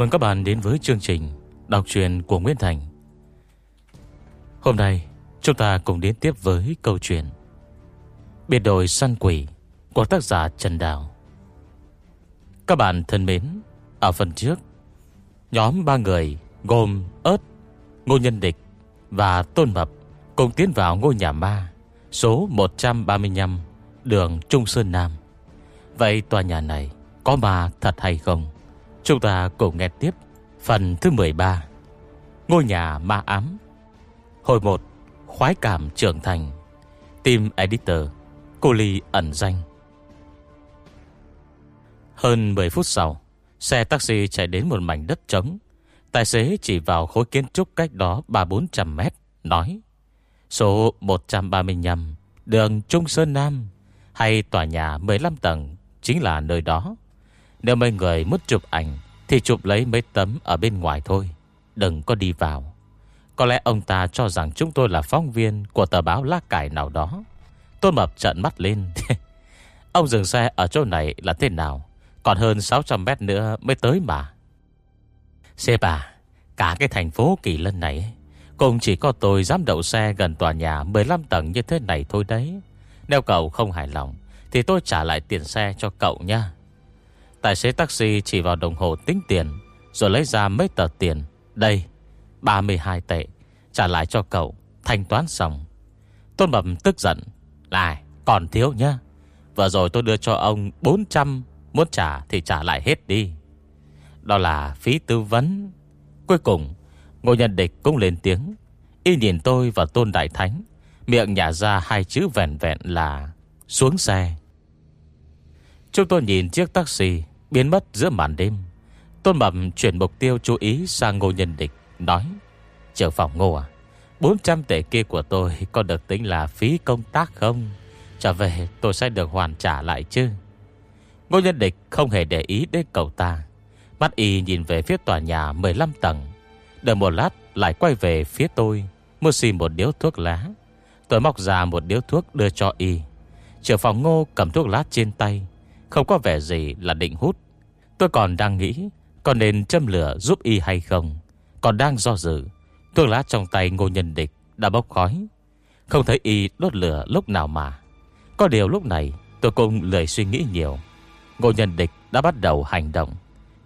Mừng các bạn đến với chương trình Đọc truyện của Nguyễn Thành Hôm nay chúng ta cùng đến tiếp với câu chuyện Biệt đội săn quỷ của tác giả Trần Đào Các bạn thân mến Ở phần trước Nhóm ba người gồm ớt, ngô nhân địch và tôn mập cùng tiến vào ngôi nhà ma số 135 đường Trung Sơn Nam. Vậy tòa nhà này có ma thật hay không? Chúng ta cùng nghe tiếp phần thứ 13. Ngôi nhà ma ám. Hồi 1. Khoái cảm trưởng thành. Team Editor. Cô Ly ẩn danh. Hơn 10 phút sau, xe taxi chạy đến một mảnh đất trống. Tài xế chỉ vào khối kiến trúc cách đó 3-400 mét, nói Số 135, đường Trung Sơn Nam, hay tòa nhà 15 tầng, chính là nơi đó. Nếu mấy người muốn chụp ảnh, Thì chụp lấy mấy tấm ở bên ngoài thôi. Đừng có đi vào. Có lẽ ông ta cho rằng chúng tôi là phóng viên Của tờ báo lá cải nào đó. Tôn Mập trận mắt lên. Ông dừng xe ở chỗ này là thế nào? Còn hơn 600 mét nữa mới tới mà. Xe à Cả cái thành phố Kỳ Lân này, Cũng chỉ có tôi dám đậu xe gần tòa nhà 15 tầng như thế này thôi đấy. Nếu cậu không hài lòng, Thì tôi trả lại tiền xe cho cậu nha. Tài xế taxi chỉ vào đồng hồ tính tiền, Rồi lấy ra mấy tờ tiền. Đây 32 tệ, Trả lại cho cậu, Thanh toán xong. Tôn bẩm tức giận Lại còn thiếu nhá. Vừa rồi tôi đưa cho ông 400 Muốn trả thì trả lại hết đi. Đó là phí tư vấn. Cuối cùng, Ngô Nhân Địch cũng lên tiếng. Y nhìn tôi và Tôn Đại Thánh, Miệng nhả ra hai chữ vẹn vẹn là Xuống xe. Chúng tôi nhìn chiếc taxi Biến mất giữa màn đêm. Tôn Mập chuyển mục tiêu chú ý sang ngô nhân địch, Nói Trưởng phòng ngô à 400 tệ kia của tôi Có được tính là phí công tác không? Trở về tôi sẽ được hoàn trả lại chứ? Ngô nhân địch không hề để ý đến cậu ta. Mắt y nhìn về phía tòa nhà 15 tầng. Đợi một lát lại quay về phía tôi, Mua xì một điếu thuốc lá. Tôi móc ra một điếu thuốc đưa cho y. Trưởng phòng ngô cầm thuốc lá trên tay không có vẻ gì là định hút. Tôi còn đang nghĩ Còn nên châm lửa giúp y hay không. Còn đang do dự, Thuốc lá trong tay ngô nhân địch đã bốc khói. Không thấy y đốt lửa lúc nào mà. Có điều lúc này, Tôi cũng lười suy nghĩ nhiều. Ngô nhân địch đã bắt đầu hành động.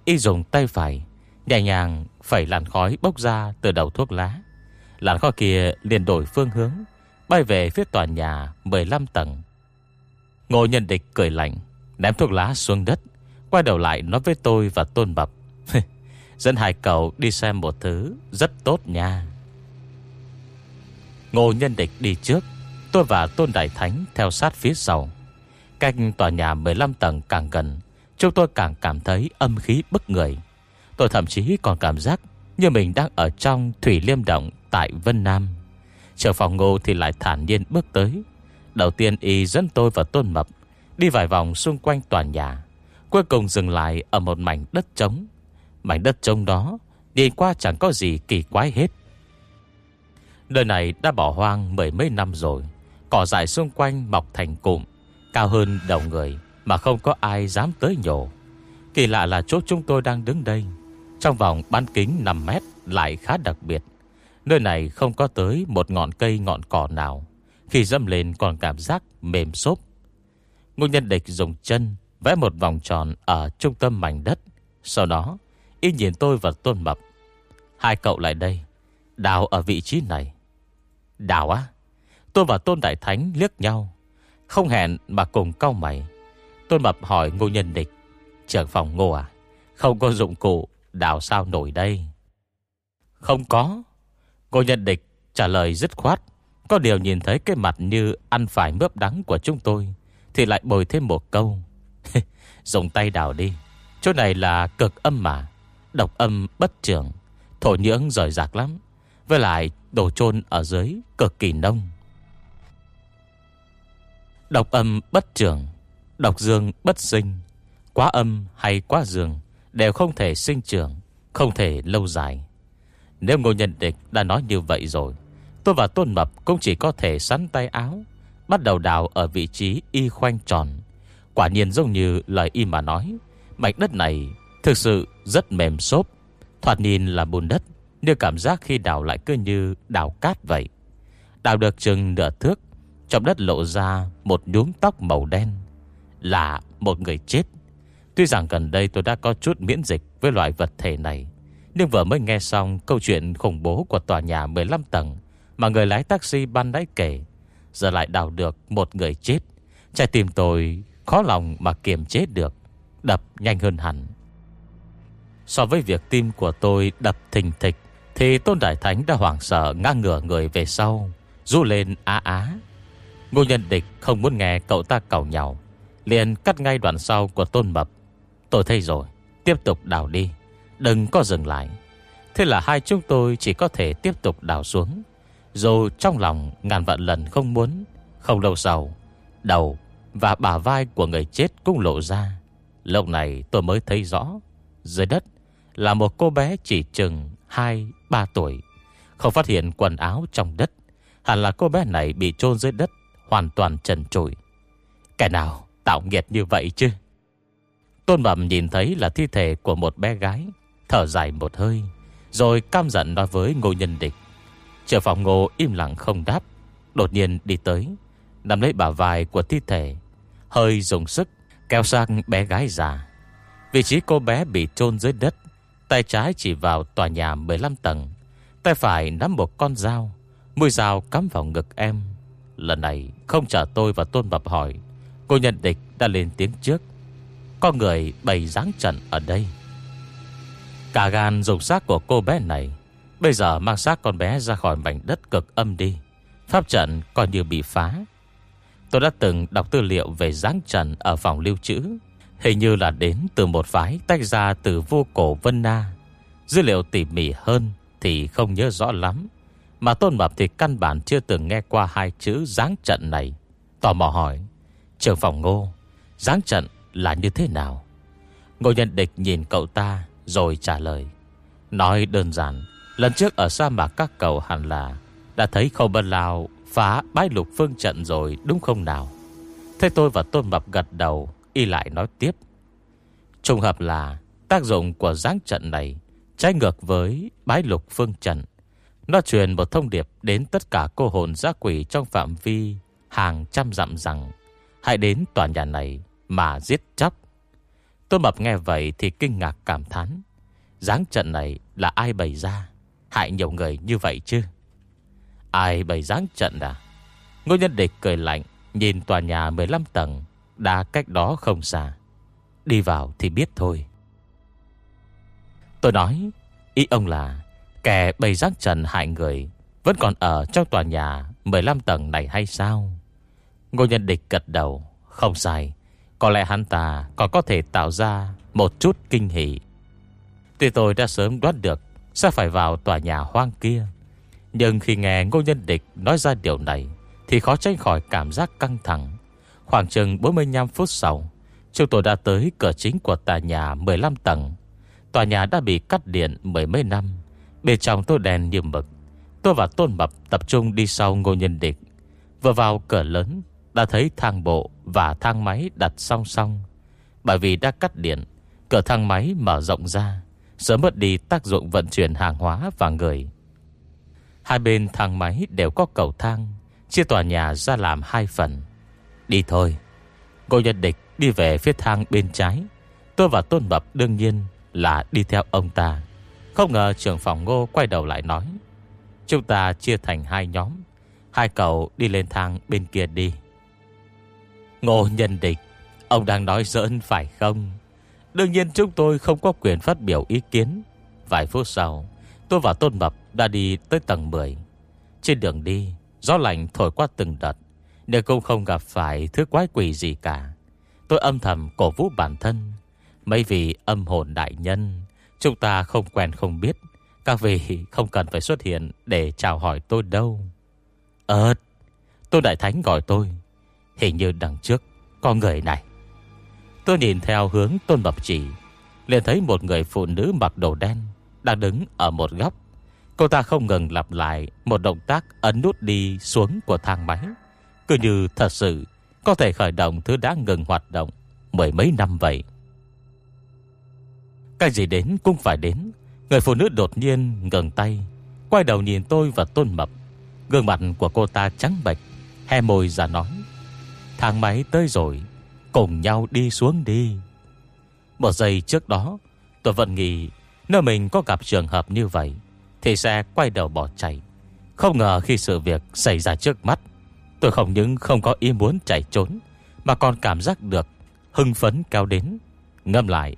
Y dùng tay phải, Nhẹ nhàng phẩy làn khói bốc ra từ đầu thuốc lá. Làn khói kia liền đổi phương hướng, Bay về phía tòa nhà 15 tầng. Ngô nhân địch cười lạnh. Ném thuốc lá xuống đất, Quay đầu lại nói với tôi và Tôn Bập, Dẫn hai cậu đi xem một thứ Rất tốt nha. Ngô nhân địch đi trước, Tôi và Tôn Đại Thánh theo sát phía sau. Cách tòa nhà 15 tầng càng gần, Chúng tôi càng cảm thấy âm khí bức người. Tôi thậm chí còn cảm giác Như mình đang ở trong Thủy Liêm Động Tại Vân Nam. Trở phòng ngô thì lại thản nhiên bước tới. Đầu tiên y dẫn tôi và Tôn Mập Đi vài vòng xung quanh tòa nhà, Cuối cùng dừng lại ở một mảnh đất trống. Mảnh đất trống đó, Nhìn qua chẳng có gì kỳ quái hết. Nơi này đã bỏ hoang mười mấy năm rồi, Cỏ dại xung quanh mọc thành cụm, Cao hơn đầu người Mà không có ai dám tới nhổ. Kỳ lạ là chỗ chúng tôi đang đứng đây, Trong vòng bán kính 5 mét Lại khá đặc biệt. Nơi này không có tới một ngọn cây ngọn cỏ nào, Khi dâm lên còn cảm giác mềm xốp. Ngô nhân địch dùng chân Vẽ một vòng tròn ở trung tâm mảnh đất. Sau đó, Y nhìn tôi và Tôn Mập. Hai cậu lại đây, Đào ở vị trí này. Đào á? Tôi và Tôn Đại Thánh liếc nhau. Không hẹn mà cùng cau mày. Tôn Mập hỏi Ngô Nhân Địch Trưởng phòng Ngô à Không có dụng cụ đào sao nổi đây? Không có. Ngô Nhân Địch trả lời dứt khoát, Có điều nhìn thấy cái mặt như ăn phải mướp đắng của chúng tôi thì lại bồi thêm một câu. Dùng tay đào đi. Chỗ này là cực âm mà. Độc âm bất trưởng Thổ nhưỡng rời rạc lắm. Với lại đồ chôn ở dưới cực kỳ nông. Độc âm bất trưởng Độc dương bất sinh. Quá âm hay quá dương Đều không thể sinh trưởng, Không thể lâu dài. Nếu ngô nhân địch đã nói như vậy rồi, Tôi và Tôn Mập cũng chỉ có thể sắn tay áo Bắt đầu đào ở vị trí y khoanh tròn. Quả nhiên giống như lời y mà nói, Mảnh đất này thực sự rất mềm xốp, Thoạt nhìn là bùn đất, Nhưng cảm giác khi đào lại cứ như đào cát vậy. Đào được chừng nửa thước, Trong đất lộ ra một nhúm tóc màu đen, Là một người chết. Tuy rằng gần đây tôi đã có chút miễn dịch Với loại vật thể này, Nhưng vừa mới nghe xong câu chuyện khủng bố Của tòa nhà 15 tầng Mà người lái taxi ban nãy kể Giờ lại đào được một người chết. Trái tim tôi khó lòng mà kiềm chế được, Đập nhanh hơn hẳn. So với việc tim của tôi đập thình thịch, Thì Tôn Đại Thánh đã hoảng sợ ngang ngửa người về sau Du lên á á. Ngô nhân địch không muốn nghe cậu ta cầu nhau Liền cắt ngay đoạn sau của Tôn Mập. Tôi thấy rồi, Tiếp tục đào đi, Đừng có dừng lại. Thế là hai chúng tôi chỉ có thể tiếp tục đào xuống. Dù trong lòng ngàn vạn lần không muốn, Không lâu sau, Đầu và bả vai của người chết cũng lộ ra. Lúc này tôi mới thấy rõ, Dưới đất là một cô bé chỉ chừng 2-3 tuổi. Không phát hiện quần áo trong đất, Hẳn là cô bé này bị chôn dưới đất, Hoàn toàn trần trụi. Cái nào tạo nghiệt như vậy chứ? Tôn Mậm nhìn thấy là thi thể của một bé gái, Thở dài một hơi, Rồi cam giận nói với ngô nhân địch. Trở phòng ngô im lặng không đáp. Đột nhiên đi tới Nằm lấy bả vai của thi thể. Hơi dùng sức, Kéo sang bé gái già. Vị trí cô bé bị chôn dưới đất, Tay trái chỉ vào tòa nhà 15 tầng. Tay phải nắm một con dao, Mũi dao cắm vào ngực em. Lần này không trả tôi và Tôn Bập hỏi, Cô nhận địch đã lên tiếng trước. Có người bày dáng trận ở đây. Cả gan dùng xác của cô bé này Bây giờ mang xác con bé ra khỏi mảnh đất cực âm đi. Pháp trận coi như bị phá. Tôi đã từng đọc tư liệu về giáng trận Ở phòng lưu trữ. Hình như là đến từ một phái tách ra từ vô cổ Vân Na. Dữ liệu tỉ mỉ hơn Thì không nhớ rõ lắm. Mà Tôn Mập thì căn bản chưa từng nghe qua Hai chữ giáng trận này. Tò mò hỏi Trường phòng ngô giáng trận là như thế nào? Ngô nhân địch nhìn cậu ta Rồi trả lời, Nói đơn giản Lần trước ở sa mạc các cầu hẳn là Đã thấy khâu bân lao phá bãi lục phương trận rồi, đúng không nào? Thế tôi và Tôn Mập gật đầu, Y lại nói tiếp. Trùng hợp là tác dụng của giáng trận này Trái ngược với bái lục phương trận. Nó truyền một thông điệp đến tất cả cô hồn giác quỷ trong phạm vi hàng trăm dặm rằng, Hãy đến tòa nhà này mà giết chóc. Tôn mập nghe vậy thì kinh ngạc cảm thán, Giáng trận này là ai bày ra? Hại nhiều người như vậy chứ? Ai bày dáng trận à? Ngô nhân địch cười lạnh, Nhìn tòa nhà 15 tầng, đã cách đó không xa. Đi vào thì biết thôi. Tôi nói, Ý ông là, Kẻ bày dáng trần hại người Vẫn còn ở trong tòa nhà 15 tầng này hay sao? Ngô nhân địch gật đầu, Không sai. Có lẽ hắn ta còn có thể tạo ra Một chút kinh hỷ Tuy tôi đã sớm đoán được sẽ phải vào tòa nhà hoang kia. Nhưng khi nghe ngô nhân địch nói ra điều này, Thì khó tránh khỏi cảm giác căng thẳng. Khoảng chừng 45 phút sau Chúng tôi đã tới cửa chính của tòa nhà 15 tầng. Tòa nhà đã bị cắt điện mười mấy năm Bên trong tôi đèn như mực. Tôi và Tôn Mập tập trung đi sau ngô nhân địch. Vừa vào cửa lớn, Đã thấy thang bộ và thang máy đặt song song. Bởi vì đã cắt điện, Cửa thang máy mở rộng ra. Sớm mất đi tác dụng vận chuyển hàng hóa và người. Hai bên thang máy đều có cầu thang, Chia tòa nhà ra làm hai phần. Đi thôi. Ngô Nhân Địch đi về phía thang bên trái. Tôi và Tôn Bập đương nhiên là đi theo ông ta. Không ngờ trưởng phòng Ngô quay đầu lại nói, Chúng ta chia thành hai nhóm, Hai cậu đi lên thang bên kia đi. Ngô Nhân Địch, Ông đang nói giỡn phải không? Đương nhiên chúng tôi không có quyền phát biểu ý kiến. Vài phút sau, Tôi và Tôn Mập đã đi tới tầng 10 Trên đường đi, Gió lạnh thổi qua từng đợt nếu cũng không gặp phải thứ quái quỷ gì cả. Tôi âm thầm cổ vũ bản thân. Mấy vị âm hồn đại nhân, Chúng ta không quen không biết. Các vị không cần phải xuất hiện Để chào hỏi tôi đâu. Ơt Tôi đại thánh gọi tôi, Hình như đằng trước có người này. Tôi nhìn theo hướng tôn bập chỉ, liền thấy một người phụ nữ mặc đồ đen Đang đứng ở một góc. Cô ta không ngừng lặp lại Một động tác ấn nút đi xuống của thang máy. Cứ như thật sự Có thể khởi động thứ đã ngừng hoạt động Mười mấy năm vậy. Cái gì đến cũng phải đến. Người phụ nữ đột nhiên ngừng tay, Quay đầu nhìn tôi và tôn mập Gương mặt của cô ta trắng bệch He môi ra nói, Thang máy tới rồi. Cùng nhau đi xuống đi. Một giây trước đó, Tôi vẫn nghĩ Nếu mình có gặp trường hợp như vậy, Thì sẽ quay đầu bỏ chạy. Không ngờ khi sự việc xảy ra trước mắt, Tôi không những không có ý muốn chạy trốn, Mà còn cảm giác được Hưng phấn cao đến. Ngâm lại,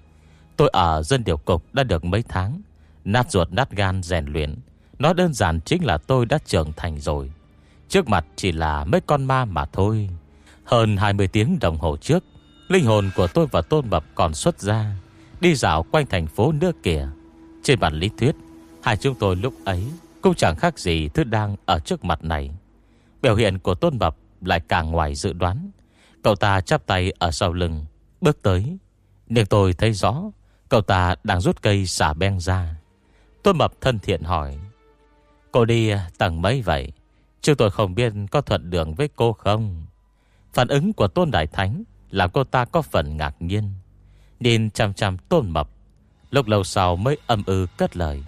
Tôi ở dân điều cục đã được mấy tháng, Nát ruột nát gan rèn luyện. Nó đơn giản chính là tôi đã trưởng thành rồi. Trước mặt chỉ là mấy con ma mà thôi. Hơn 20 tiếng đồng hồ trước, Linh hồn của tôi và Tôn Mập còn xuất ra, Đi dạo quanh thành phố nước kìa. Trên bản lý thuyết, Hai chúng tôi lúc ấy Cũng chẳng khác gì thứ đang ở trước mặt này. Biểu hiện của Tôn Mập Lại càng ngoài dự đoán. Cậu ta chắp tay ở sau lưng, Bước tới. Nhưng tôi thấy rõ, Cậu ta đang rút cây xả beng ra. Tôn Mập thân thiện hỏi, Cô đi tầng mấy vậy? Chứ tôi không biết có thuận đường với cô không? Phản ứng của Tôn Đại Thánh Làm cô ta có phần ngạc nhiên. Nhìn chăm chăm Tôn Mập, Lúc lâu sau mới âm ư cất lời.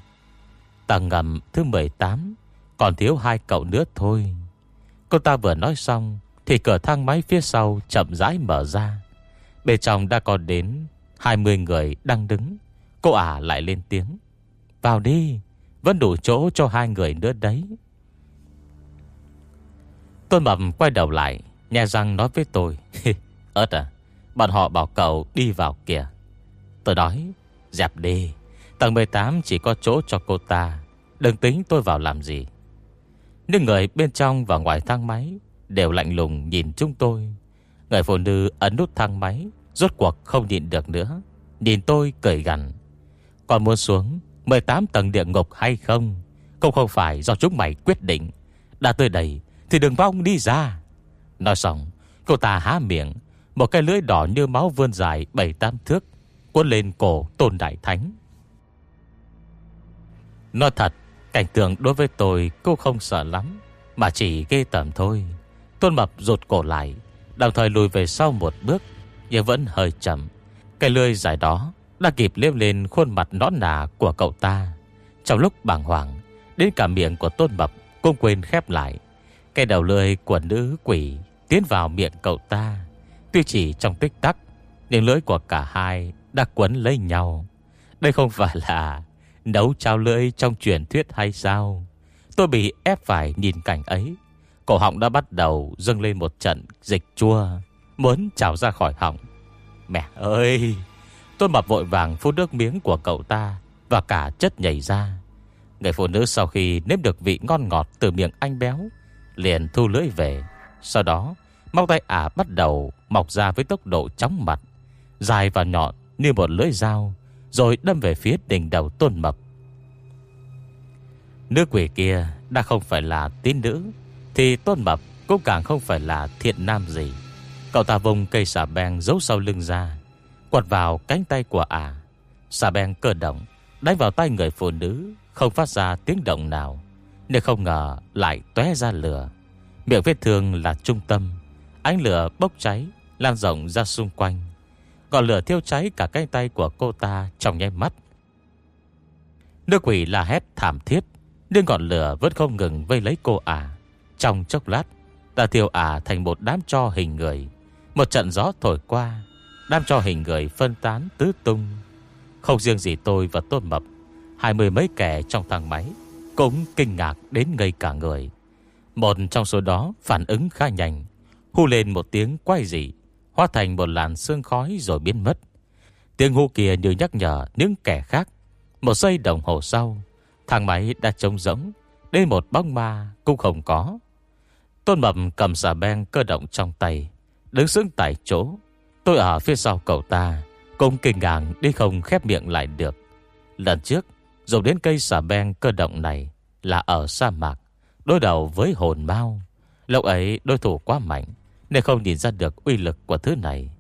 Tầng ngầm thứ 18 Còn thiếu hai cậu nữa thôi. Cô ta vừa nói xong, Thì cửa thang máy phía sau chậm rãi mở ra. Bên trong đã có đến 20 người đang đứng. Cô ả lại lên tiếng. Vào đi, Vẫn đủ chỗ cho hai người nữa đấy. Tôn Mập quay đầu lại. Nhà răng nói với tôi Ơt à Bọn họ bảo cậu đi vào kìa. Tôi nói, Dẹp đi, Tầng 18 chỉ có chỗ cho cô ta, Đừng tính tôi vào làm gì. Những người bên trong và ngoài thang máy Đều lạnh lùng nhìn chúng tôi. Người phụ nữ ấn nút thang máy, Rốt cuộc không nhịn được nữa, Nhìn tôi cười gằn. Còn muốn xuống 18 tầng địa ngục hay không? Cũng không phải do chúng mày quyết định. Đã tới đây Thì đừng vong đi ra. Nói xong, Cô ta há miệng, Một cái lưỡi đỏ như máu vươn dài 7-8 thước, Cuốn lên cổ tôn đại thánh. Nói thật, Cảnh tượng đối với tôi cô không sợ lắm, Mà chỉ ghê tởm thôi. Tôn mập rụt cổ lại, Đồng thời lùi về sau một bước, Nhưng vẫn hơi chậm. Cái lưỡi dài đó Đã kịp liếm lên khuôn mặt nõn nà của cậu ta. Trong lúc bàng hoàng, Đến cả miệng của tôn mập Cũng quên khép lại. Cái đầu lưỡi của nữ quỷ Tiến vào miệng cậu ta. Tuy chỉ trong tích tắc, Nhưng lưỡi của cả hai đã quấn lấy nhau. Đây không phải là Nấu trao lưỡi trong truyền thuyết hay sao? Tôi bị ép phải nhìn cảnh ấy. Cổ họng đã bắt đầu dâng lên một trận dịch chua, Muốn trào ra khỏi họng. Mẹ ơi! Tôi mập vội vàng phút nước miếng của cậu ta Và cả chất nhảy ra. Người phụ nữ sau khi nếm được vị ngon ngọt từ miệng anh béo, Liền thu lưỡi về. Sau đó, Móc tay ả bắt đầu mọc ra với tốc độ chóng mặt, Dài và nhọn như một lưỡi dao, Rồi đâm về phía đỉnh đầu tôn mập. Nữ quỷ kia đã không phải là tín nữ, Thì tôn mập cũng càng không phải là thiện nam gì. Cậu ta vùng cây xà beng giấu sau lưng ra, Quật vào cánh tay của ả. Xà beng cơ động, Đánh vào tay người phụ nữ, Không phát ra tiếng động nào Nên không ngờ lại tóe ra lửa. Miệng vết thương là trung tâm. Ánh lửa bốc cháy, Lan rộng ra xung quanh. Còn lửa thiêu cháy cả cánh tay của cô ta Trong nháy mắt. Nước quỷ la hét thảm thiết, Nhưng ngọn lửa vẫn không ngừng vây lấy cô ả. Trong chốc lát Đã thiêu ả thành một đám cho hình người. Một trận gió thổi qua, Đám cho hình người phân tán tứ tung. Không riêng gì tôi và Tôn Mập, Hai mươi mấy kẻ trong thang máy Cũng kinh ngạc đến ngây cả người. Một trong số đó phản ứng khá nhanh. Hù lên một tiếng quay dị, Hóa thành một làn sương khói rồi biến mất. Tiếng hù kia như nhắc nhở những kẻ khác. Một giây đồng hồ sau, Thang máy đã trống rỗng. Đến một bóng ma cũng không có. Tôn Mập cầm xà beng cơ động trong tay, Đứng sững tại chỗ. Tôi ở phía sau cậu ta, Cũng kinh ngạc đi không khép miệng lại được. Lần trước, Dùng đến cây xà beng cơ động này Là ở sa mạc. Đối đầu với hồn mau, Lúc ấy đối thủ quá mạnh Nên không nhìn ra được uy lực của thứ này.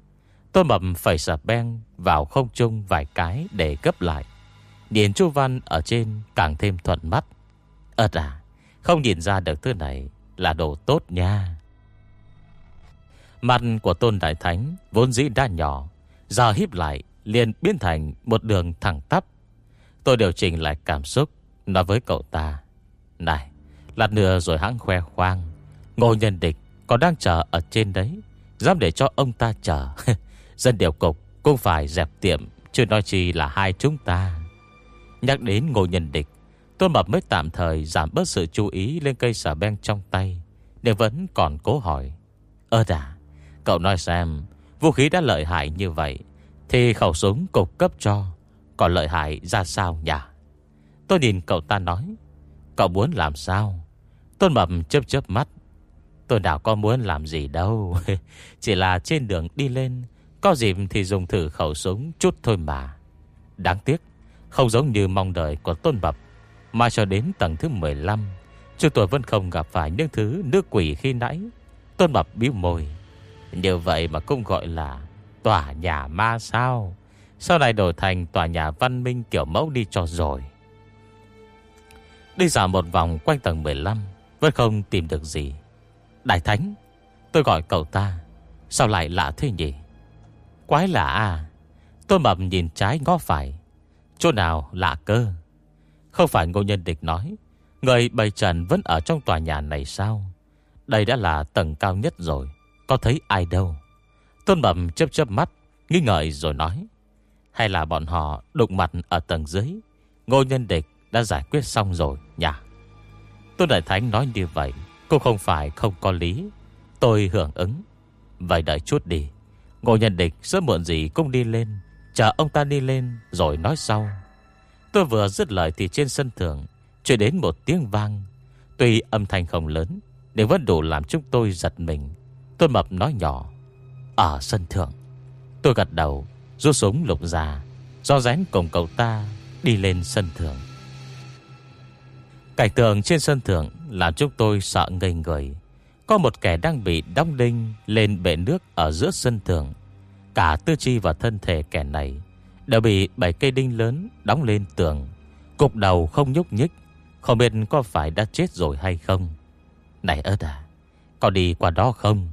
Tôi mập phải sạp beng Vào không trung vài cái để gấp lại. Nhìn Chu Văn ở trên Càng thêm thuận mắt. Ơt à Không nhìn ra được thứ này Là đồ tốt nha. Mặt của Tôn Đại Thánh Vốn dĩ đã nhỏ, Giờ híp lại liền biến thành một đường thẳng tắp. Tôi điều chỉnh lại cảm xúc Nói với cậu ta, Này Lát nữa rồi hãng khoe khoang. Ngô nhân địch còn đang chờ ở trên đấy, Dám để cho ông ta chờ. Dân điều cục cũng phải dẹp tiệm, Chứ nói chi là hai chúng ta. Nhắc đến ngô nhân địch Tôi mập mới tạm thời giảm bớt sự chú ý Lên cây xà beng trong tay, Nhưng vẫn còn cố hỏi. Ơ đà, Cậu nói xem, Vũ khí đã lợi hại như vậy, Thì khẩu súng cục cấp cho, Còn lợi hại ra sao nhỉ? Tôi nhìn cậu ta nói, Cậu muốn làm sao? Tôn mập chớp chớp mắt. Tôi nào có muốn làm gì đâu. Chỉ là trên đường đi lên, Có dịp thì dùng thử khẩu súng chút thôi mà. Đáng tiếc, Không giống như mong đợi của Tôn Mập, Mà cho đến tầng thứ 15 Chúng tôi vẫn không gặp phải những thứ nước quỷ khi nãy. Tôn Mập biếu môi. Như vậy mà cũng gọi là Tòa nhà ma sao? Sau này đổi thành tòa nhà văn minh kiểu mẫu đi cho rồi? Đi dạo một vòng quanh tầng 15 vẫn không tìm được gì. Đại Thánh, Tôi gọi cậu ta. Sao lại lạ thế nhỉ? Quái lạ à? Tôi mập nhìn trái ngó phải. Chỗ nào lạ cơ? Không phải ngô nhân địch nói, Người bày trần vẫn ở trong tòa nhà này sao? Đây đã là tầng cao nhất rồi, Có thấy ai đâu? Tôn Bẩm chớp chớp mắt, Nghi ngợi rồi nói, Hay là bọn họ đụng mặt ở tầng dưới? Ngô nhân địch đã giải quyết xong rồi, nhỉ? Tôn Đại Thánh nói như vậy, cũng không phải không có lý. Tôi hưởng ứng. Vậy đợi chút đi. Ngô nhân địch sớm muộn gì cũng đi lên. Chờ ông ta đi lên rồi nói sau. Tôi vừa dứt lời thì trên sân thượng Chuyển đến một tiếng vang. Tuy âm thanh không lớn, Nhưng vẫn đủ làm chúng tôi giật mình. Tôi mập nói nhỏ, Ở sân thượng. Tôi gật đầu, Rút súng lục ra, Do rén cùng cậu ta đi lên sân thượng. Cảnh tượng trên sân thượng làm chúng tôi sợ ngây người. Có một kẻ đang bị đóng đinh lên bể nước ở giữa sân thượng. Cả tư chi và thân thể kẻ này đều bị bảy cây đinh lớn đóng lên tường. Cục đầu không nhúc nhích. Không biết có phải đã chết rồi hay không. Này ớt à, có đi qua đó không?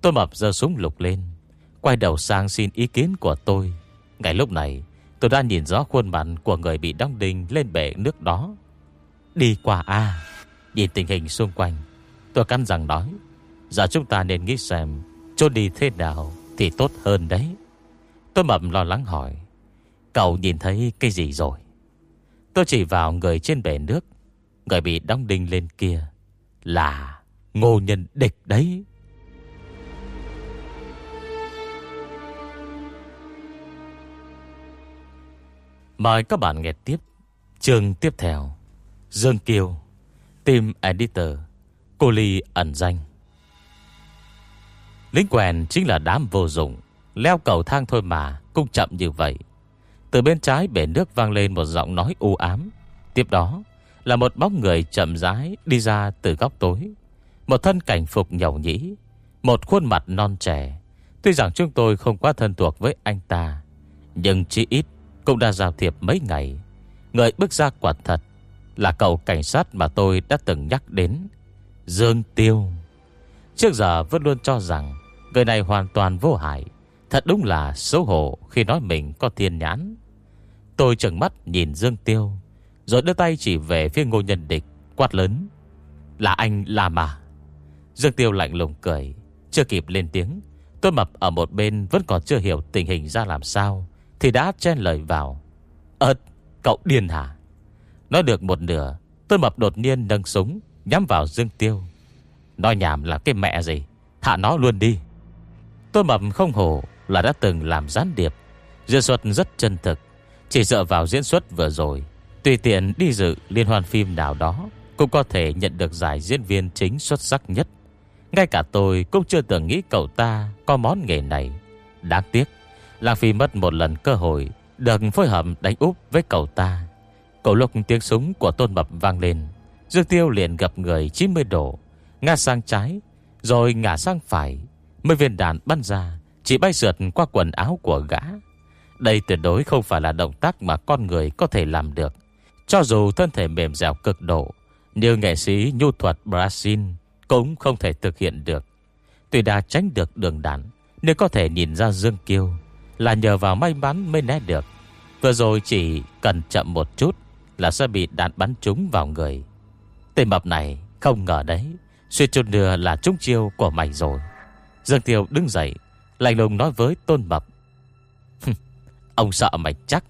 Tôi mập giơ súng lục lên. Quay đầu sang xin ý kiến của tôi. Ngay lúc này, tôi đã nhìn rõ khuôn mặt của người bị đóng đinh lên bể nước đó. Đi qua A. Nhìn tình hình xung quanh, Tôi cắn rằng nói, Giờ chúng ta nên nghĩ xem trốn đi thế nào thì tốt hơn đấy. Tôi mập lo lắng hỏi, Cậu nhìn thấy cái gì rồi? Tôi chỉ vào người trên bể nước, Người bị đóng đinh lên kia, Là ngô nhân địch đấy. Mời các bạn nghe tiếp Chương tiếp theo. Dương Kiều, Team Editor, Cô Ly ẩn danh. Lính quèn chính là đám vô dụng, Leo cầu thang thôi mà Cũng chậm như vậy. Từ bên trái bể nước vang lên một giọng nói u ám. Tiếp đó Là một bóng người chậm rãi Đi ra từ góc tối. Một thân cảnh phục nhầu nhĩ, Một khuôn mặt non trẻ. Tuy rằng chúng tôi không quá thân thuộc với anh ta, Nhưng chỉ ít Cũng đã giao thiệp mấy ngày. Người bước ra quả thật là cậu cảnh sát mà tôi đã từng nhắc đến Dương Tiêu. Trước giờ vẫn luôn cho rằng Người này hoàn toàn vô hại Thật đúng là xấu hổ Khi nói mình có thiên nhãn. Tôi trừng mắt nhìn Dương Tiêu Rồi đưa tay chỉ về phía ngô nhân địch Quát lớn Là anh làm à? Dương Tiêu lạnh lùng cười Chưa kịp lên tiếng Tôi mập ở một bên vẫn còn chưa hiểu tình hình ra làm sao Thì đã chen lời vào Ơt, cậu điên hả? Nói được một nửa, Tôi mập đột nhiên nâng súng, Nhắm vào Dương Tiêu. Nói nhảm là cái mẹ gì? Thả nó luôn đi. Tôi mập không hổ là đã từng làm gián điệp. Diễn xuất rất chân thực. Chỉ sợ vào diễn xuất vừa rồi, Tùy tiện đi dự liên hoan phim nào đó, Cũng có thể nhận được giải diễn viên chính xuất sắc nhất. Ngay cả tôi cũng chưa từng nghĩ cậu ta Có món nghề này. Đáng tiếc Lãng phí mất một lần cơ hội, Được phối hợp đánh úp với cậu ta. Cổ lục tiếng súng của Tôn Mập vang lên, Dương Tiêu liền gặp người 90 độ, Ngã sang trái, Rồi ngả sang phải. Mấy viên đạn bắn ra, Chỉ bay sượt qua quần áo của gã. Đây tuyệt đối không phải là động tác Mà con người có thể làm được. Cho dù thân thể mềm dẻo cực độ Như nghệ sĩ nhu thuật Brazil Cũng không thể thực hiện được. Tuy đã tránh được đường đạn, Nhưng có thể nhìn ra Dương Kiêu Là nhờ vào may mắn mới né được. Vừa rồi chỉ cần chậm một chút là sẽ bị đạn bắn trúng vào người. Tên mập này không ngờ đấy, Suy chút nữa là trúng chiêu của mày rồi. Dương Tiêu đứng dậy, Lạnh lùng nói với Tôn Mập. Ông sợ mày chắc.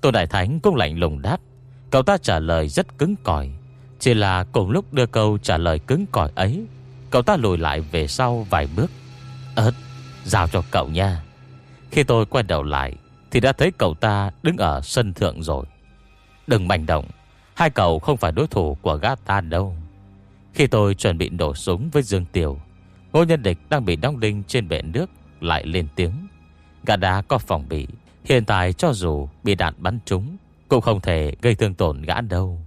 Tôn Đại Thánh cũng lạnh lùng đáp. Cậu ta trả lời rất cứng cỏi. Chỉ là cùng lúc đưa câu trả lời cứng cỏi ấy, Cậu ta lùi lại về sau vài bước. Ơt Giao cho cậu nha. Khi tôi quay đầu lại, Thì đã thấy cậu ta đứng ở sân thượng rồi. Đừng manh động. Hai cậu không phải đối thủ của gã ta đâu. Khi tôi chuẩn bị nổ súng với Dương Tiểu, Ngô nhân địch đang bị đóng đinh trên bệ nước Lại lên tiếng. Gã đá có phòng bị, Hiện tại cho dù bị đạn bắn trúng, Cũng không thể gây thương tổn gã đâu.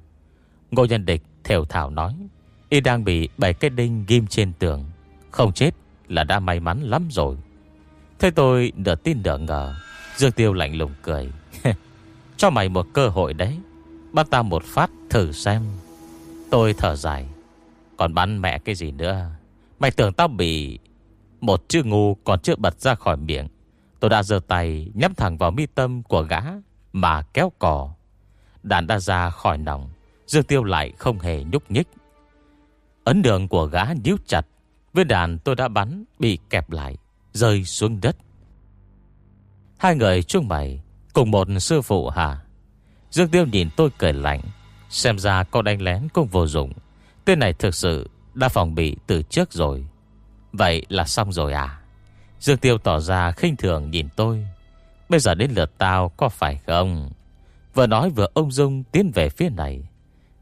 Ngô nhân địch theo thảo nói, Y đang bị bảy cái đinh ghim trên tường. Không chết là đã may mắn lắm rồi. Thế tôi nửa tin nửa ngờ. Dương Tiêu lạnh lùng cười. Cho mày một cơ hội đấy. Bắt ta một phát thử xem. Tôi thở dài. Còn bắn mẹ cái gì nữa? Mày tưởng tao bị Một chữ ngu còn chưa bật ra khỏi miệng. Tôi đã giơ tay nhắm thẳng vào mi tâm của gã Mà kéo cò. Đạn đã ra khỏi nòng. Dương Tiêu lại không hề nhúc nhích. Ấn đường của gã nhíu chặt. Với đàn tôi đã bắn Bị kẹp lại, Rơi xuống đất. Hai người chung mày, Cùng một sư phụ hả? Dương Tiêu nhìn tôi cười lạnh, Xem ra con đánh lén cũng vô dụng. Tên này thực sự đã phòng bị từ trước rồi. Vậy là xong rồi à? Dương Tiêu tỏ ra khinh thường nhìn tôi. Bây giờ đến lượt tao có phải không? Vừa nói vừa ông Dung tiến về phía này.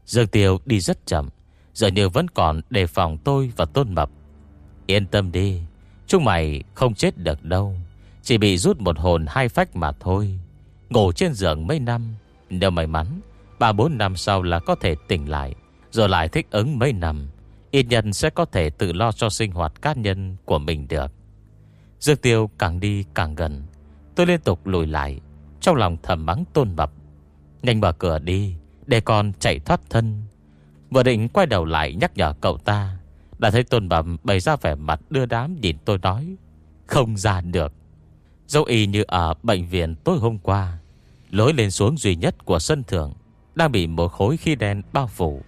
Dương Tiêu đi rất chậm, Giờ như vẫn còn đề phòng tôi và Tôn Mập. Yên tâm đi, Chúng mày không chết được đâu, Chỉ bị rút một hồn hai phách mà thôi. Ngủ trên giường mấy năm nếu may mắn, Ba bốn năm sau là có thể tỉnh lại. Rồi lại thích ứng mấy năm, Ít nhân sẽ có thể tự lo cho sinh hoạt cá nhân của mình được. Dược Tiêu càng đi càng gần. Tôi liên tục lùi lại, Trong lòng thầm mắng tôn bập. Nhanh mở cửa đi, Để con chạy thoát thân. Vừa định quay đầu lại nhắc nhở cậu ta, Đã thấy tôn bập bày ra vẻ mặt đưa đám nhìn tôi nói, Không ra được. Dẫu y như ở bệnh viện tối hôm qua Lối lên xuống duy nhất của sân thượng, Đang bị một khối khí đen bao phủ.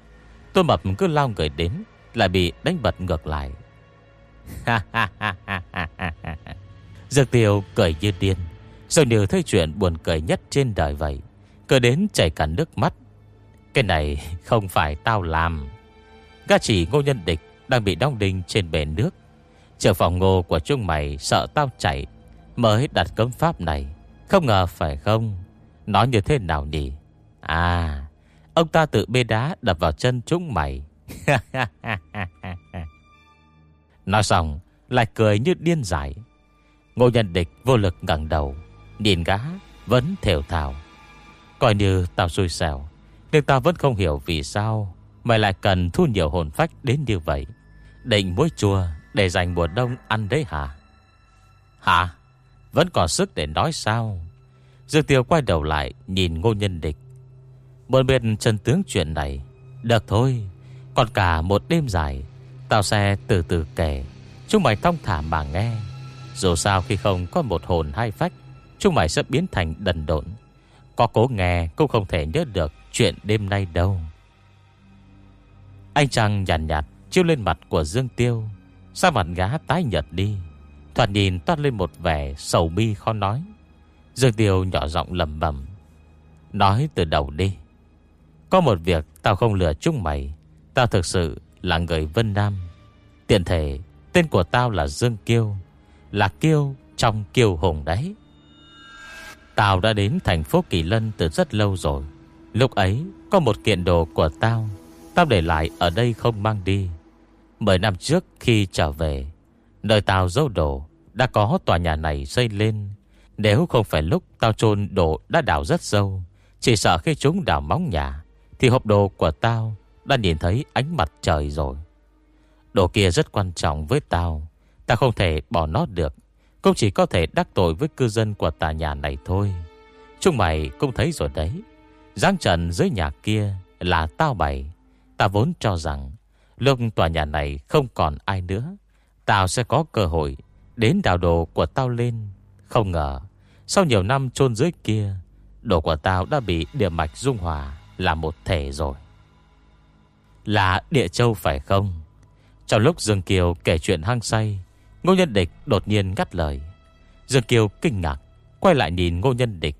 Tôi mập cứ lao người đến, Lại bị đánh bật ngược lại. Dược tiêu cười như điên Rồi như thấy chuyện buồn cười nhất trên đời vậy. Cười đến chảy cả nước mắt. Cái này không phải tao làm. Gã chỉ ngô nhân địch Đang bị đóng đinh trên bể nước. Trường phòng ngô của chúng mày Sợ tao chạy, Mới đặt cấm pháp này. Không ngờ phải không? Nói như thế nào nhỉ? À Ông ta tự bê đá đập vào chân chúng mày. Nói xong, Lại cười như điên dại. Ngô nhân địch vô lực ngẩng đầu, Nhìn gã vẫn thều thào. Coi như tao xui xẻo, Nhưng tao vẫn không hiểu vì sao Mày lại cần thu nhiều hồn phách đến như vậy. Định muối chua Để dành mùa đông ăn đấy hả? Hả? Vẫn còn sức để nói sao? Dương Tiêu quay đầu lại Nhìn ngô nhân địch. Muốn biết chân tướng chuyện này Được thôi Còn cả một đêm dài Tao sẽ từ từ kể Chúng mày thông thả mà nghe. Dù sao khi không có một hồn hai phách Chúng mày sẽ biến thành đần độn. Có cố nghe cũng không thể nhớ được Chuyện đêm nay đâu. Anh chàng nhàn nhạt, nhạt Chiêu lên mặt của Dương Tiêu Sao mặt gá tái nhật đi Thoạt nhìn toát lên một vẻ sầu bi khó nói. Dương Tiêu nhỏ giọng lầm bầm. Nói từ đầu đi. Có một việc tao không lừa chúng mày. Tao thực sự là người Vân Nam. Tiện thể, Tên của tao là Dương Kiêu. Là Kiêu trong Kiêu Hùng đấy. Tao đã đến thành phố Kỳ Lân từ rất lâu rồi. Lúc ấy có một kiện đồ của tao. Tao để lại ở đây không mang đi. Mười năm trước khi trở về, Nơi tao giấu đồ, Đã có tòa nhà này xây lên. Nếu không phải lúc tao chôn đồ đã đào rất sâu, Chỉ sợ khi chúng đào móng nhà, Thì hộp đồ của tao Đã nhìn thấy ánh mặt trời rồi. Đồ kia rất quan trọng với tao, Ta không thể bỏ nó được, Cũng chỉ có thể đắc tội với cư dân của tòa nhà này thôi. Chúng mày cũng thấy rồi đấy Giang trần dưới nhà kia là tao bày. Ta vốn cho rằng, Lúc tòa nhà này không còn ai nữa, Tao sẽ có cơ hội Đến đào đồ của tao lên, Không ngờ sau nhiều năm chôn dưới kia, Đồ của tao đã bị địa mạch dung hòa Là một thể rồi. Là địa châu phải không? Trong lúc Dương Kiều kể chuyện hăng say, Ngô Nhân Địch đột nhiên ngắt lời. Dương Kiều kinh ngạc, Quay lại nhìn Ngô Nhân Địch.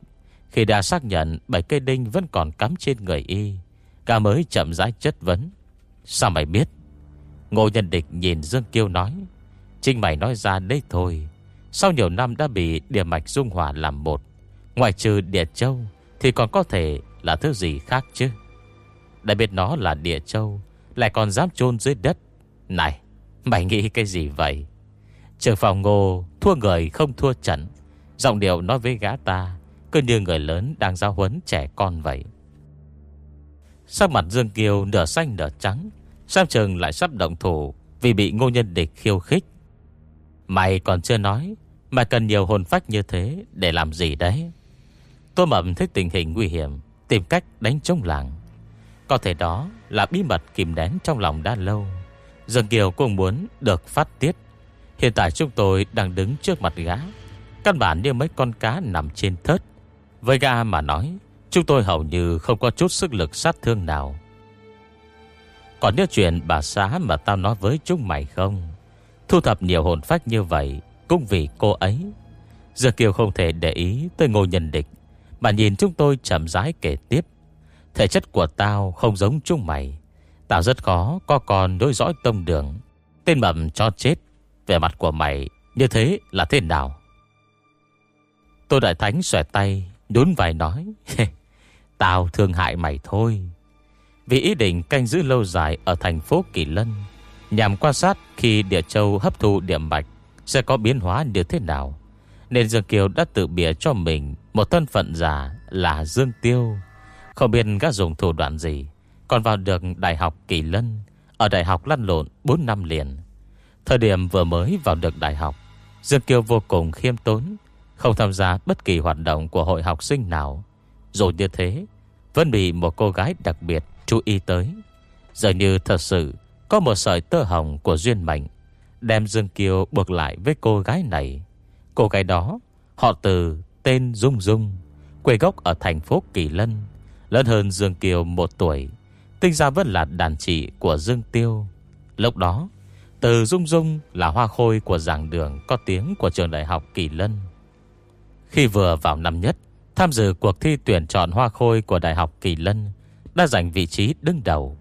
Khi đã xác nhận bảy cây đinh vẫn còn cắm trên người y Cả mới chậm rãi chất vấn. Sao mày biết? Ngô Nhân Địch nhìn Dương Kiều nói. Trinh mày nói ra đấy thôi sau nhiều năm đã bị địa mạch dung hòa làm một Ngoài trừ địa châu Thì còn có thể là thứ gì khác chứ? Đã biết nó là địa châu, Lại còn dám chôn dưới đất. Này, Mày nghĩ cái gì vậy? Trường phòng ngô, thua người không thua trận. Giọng điệu nói với gã ta Cứ như người lớn đang giao huấn trẻ con vậy. Sắc mặt Dương Kiều nửa xanh nửa trắng Sam Trường lại sắp động thủ Vì bị ngô nhân địch khiêu khích. Mày còn chưa nói, Mày cần nhiều hồn phách như thế Để làm gì đấy? Tôi Mậm thích tình hình nguy hiểm, Tìm cách đánh trông làng. Có thể đó là bí mật kìm đén trong lòng đã lâu. Dương Kiều cũng muốn được phát tiết. Hiện tại chúng tôi đang đứng trước mặt gã, Căn bản như mấy con cá nằm trên thớt. Với gã mà nói, Chúng tôi hầu như không có chút sức lực sát thương nào. Còn nếu chuyện bà xá mà tao nói với chúng mày không? Thu thập nhiều hồn phách như vậy Cũng vì cô ấy. Giờ Kiều không thể để ý tới ngô nhân địch, Mà nhìn chúng tôi chậm rãi kể tiếp. Thể chất của tao không giống chúng mày. Tao rất khó có con đối dõi tông đường. Tên mầm cho chết Về mặt của mày như thế là thế nào? Tôi đại thánh xòe tay đốn vài nói, Tao thương hại mày thôi. Vì ý định canh giữ lâu dài Ở thành phố Kỳ Lân Nhằm quan sát khi địa châu hấp thu điểm bạch Sẽ có biến hóa như thế nào, Nên Dương Kiều đã tự bịa cho mình Một thân phận giả là Dương Tiêu. Không biết các dùng thủ đoạn gì, Còn vào được Đại học Kỳ Lân, Ở Đại học lăn lộn 4 năm liền. Thời điểm vừa mới vào được đại học, Dương Kiều vô cùng khiêm tốn, Không tham gia bất kỳ hoạt động của hội học sinh nào. Rồi như thế, Vẫn bị một cô gái đặc biệt chú ý tới. Giờ như thật sự có một sợi tơ hồng của duyên mệnh Đem Dương Kiều buộc lại với cô gái này Cô gái đó Họ từ tên Dung Dung Quê gốc ở thành phố Kỳ Lân Lớn hơn Dương Kiều một tuổi Tinh ra vẫn là đàn chị của Dương Tiêu Lúc đó từ Dung Dung là hoa khôi của giảng đường có tiếng của trường đại học Kỳ Lân. Khi vừa vào năm nhất, tham dự cuộc thi tuyển chọn hoa khôi của đại học Kỳ Lân, đã giành vị trí đứng đầu.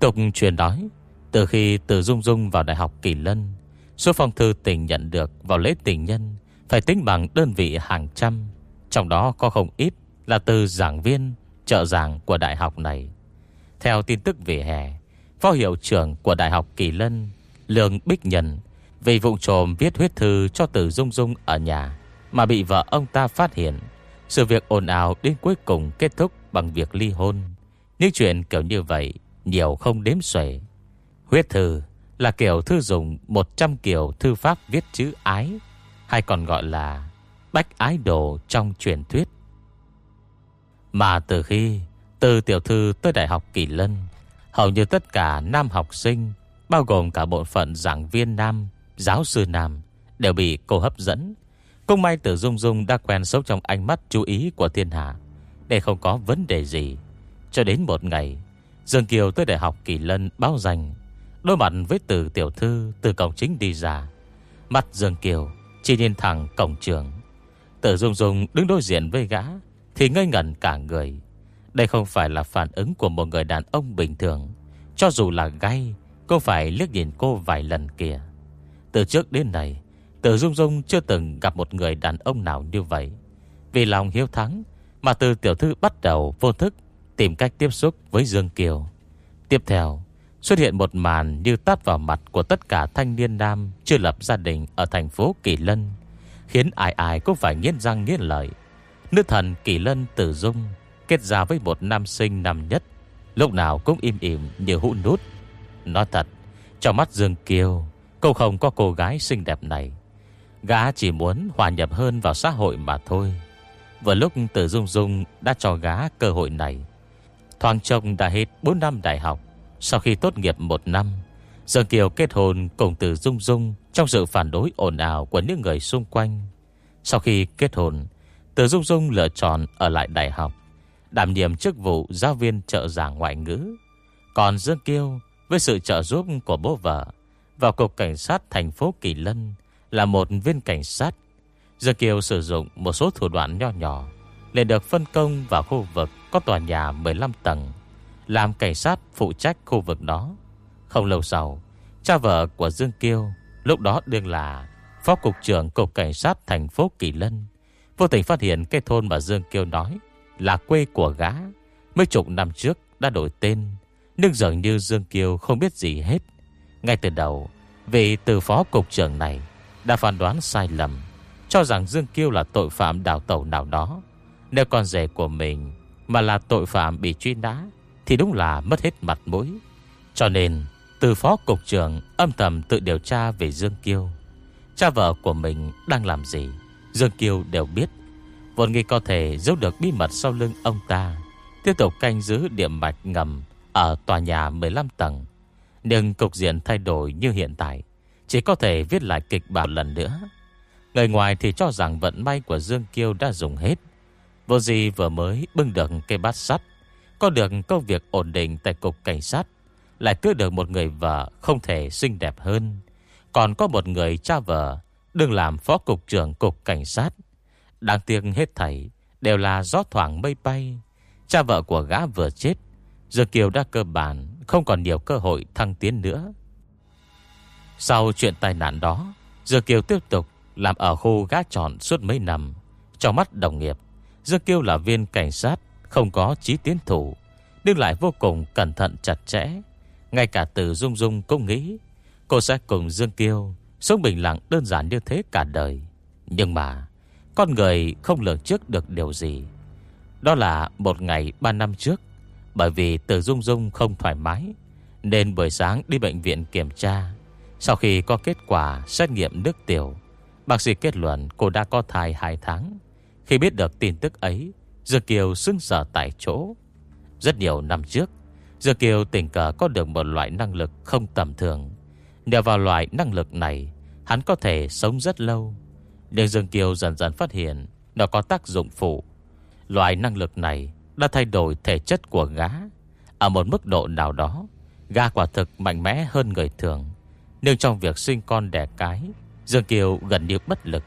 Tục truyền nói, từ khi Từ Dung Dung vào đại học Kỳ Lân, số phong thư tình nhận được vào lễ tình nhân phải tính bằng đơn vị hàng trăm, trong đó có không ít là từ giảng viên, trợ giảng của đại học này. Theo tin tức về hè, phó hiệu trưởng của đại học Kỳ Lân Lương Bích Nhân Vì vụ trộm viết huyết thư cho từ Dung Dung ở nhà Mà bị vợ ông ta phát hiện Sự việc ồn ào đến cuối cùng kết thúc bằng việc ly hôn Những chuyện kiểu như vậy Nhiều không đếm xuể Huyết thư là kiểu thư dùng 100 kiểu thư pháp viết chữ ái, Hay còn gọi là Bách ái đồ trong truyền thuyết. Mà từ khi Từ tiểu thư tới Đại học Kỳ Lân, Hầu như tất cả nam học sinh, Bao gồm cả bộ phận giảng viên nam, Giáo sư nam, Đều bị cô hấp dẫn. Cũng may tử Dung Dung đã quen sống trong ánh mắt chú ý của thiên hạ, Để không có vấn đề gì. Cho đến một ngày, Dương Kiều tới Đại học Kỳ Lân báo danh Đôi mặt với từ tiểu thư, Từ cổng chính đi ra Mắt Dương Kiều chỉ nhìn thẳng cổng trường. Tử Dung Dung đứng đối diện với gã Thì ngây ngẩn cả người. Đây không phải là phản ứng của một người đàn ông bình thường. Cho dù là gay Cô phải liếc nhìn cô vài lần kìa. Từ trước đến nay, Từ Dung Dung chưa từng gặp một người đàn ông nào như vậy. Vì lòng hiếu thắng Mà từ tiểu thư bắt đầu vô thức Tìm cách tiếp xúc với Dương Kiều. Tiếp theo Xuất hiện một màn như tát vào mặt Của tất cả thanh niên nam Chưa lập gia đình ở thành phố Kỳ Lân, Khiến ai ai cũng phải nghiến răng nghiến lợi. Nữ thần Kỳ Lân Tử Dung, Kết ra với một nam sinh năm nhất, Lúc nào cũng im ỉm như hũ nút. Nói thật, Trong mắt Dương Kiều Cô không có cô gái xinh đẹp này. Gã chỉ muốn hòa nhập hơn vào xã hội mà thôi. Vừa lúc Tử Dung Dung đã cho gã cơ hội này, Thoáng trông đã hết 4 năm đại học sau khi tốt nghiệp một năm, Dương Kiều kết hôn cùng Từ Dung Dung Trong sự phản đối ồn ào của những người xung quanh. Sau khi kết hôn, Từ Dung Dung lựa chọn ở lại đại học, Đảm nhiệm chức vụ giáo viên trợ giảng ngoại ngữ. Còn Dương Kiêu Với sự trợ giúp của bố vợ Vào cục cảnh sát thành phố Kỳ Lân Là một viên cảnh sát, Dương Kiều sử dụng một số thủ đoạn nho nhỏ Để được phân công vào khu vực Có tòa nhà 15 tầng. Làm cảnh sát phụ trách khu vực đó. Không lâu sau, Cha vợ của Dương Kiêu Lúc đó đương là Phó Cục trưởng Cục Cảnh sát thành phố Kỳ Lân. Vô tình phát hiện cái thôn mà Dương Kiêu nói Là quê của gã. Mấy chục năm trước đã đổi tên, Nhưng dường như Dương Kiêu không biết gì hết. Ngay từ đầu, Vị từ phó cục trưởng này Đã phán đoán sai lầm, Cho rằng Dương Kiêu là tội phạm đào tẩu nào đó. Nếu con rể của mình Mà là tội phạm bị truy nã thì đúng là mất hết mặt mũi. Cho nên, từ phó cục trưởng âm thầm tự điều tra về Dương Kiêu. Cha vợ của mình đang làm gì, Dương Kiêu đều biết. Vốn nghĩ có thể giấu được bí mật sau lưng ông ta, Tiếp tục canh giữ điểm mạch ngầm Ở tòa nhà 15 tầng. Nhưng cục diện thay đổi như hiện tại, Chỉ có thể viết lại kịch bản lần nữa. Người ngoài thì cho rằng vận may của Dương Kiêu đã dùng hết. Vô gì vừa mới bưng được cây bát sắt có được công việc ổn định tại cục cảnh sát, Lại cưới được một người vợ không thể xinh đẹp hơn. Còn có một người cha vợ Đừng làm phó cục trưởng cục cảnh sát. Đáng tiếc hết thảy Đều là gió thoảng mây bay. Cha vợ của gã vừa chết, Giờ Kiều đã cơ bản Không còn nhiều cơ hội thăng tiến nữa. Sau chuyện tai nạn đó, Giờ Kiều tiếp tục Làm ở khu gã tròn suốt mấy năm. Trong mắt đồng nghiệp, giờ Kiều là viên cảnh sát không có chí tiến thủ, Nhưng lại vô cùng cẩn thận chặt chẽ. Ngay cả từ Dung Dung cũng nghĩ, Cô sẽ cùng Dương Kiêu Sống bình lặng đơn giản như thế cả đời. Nhưng mà, Con người không lường trước được điều gì. Đó là một ngày ba năm trước, Bởi vì từ Dung Dung không thoải mái, Nên buổi sáng đi bệnh viện kiểm tra. Sau khi có kết quả xét nghiệm nước tiểu, Bác sĩ kết luận cô đã có thai 2 tháng. Khi biết được tin tức ấy Dược Kiều xưng sở tại chỗ. Rất nhiều năm trước Dược Kiều tình cờ có được một loại năng lực không tầm thường. Nhờ vào loại năng lực này, Hắn có thể sống rất lâu. Nhưng Dương Kiều dần dần phát hiện Nó có tác dụng phụ. Loại năng lực này đã thay đổi thể chất của gá Ở một mức độ nào đó Gá quả thực mạnh mẽ hơn người thường. Nhưng trong việc sinh con đẻ cái Dương Kiều gần như bất lực.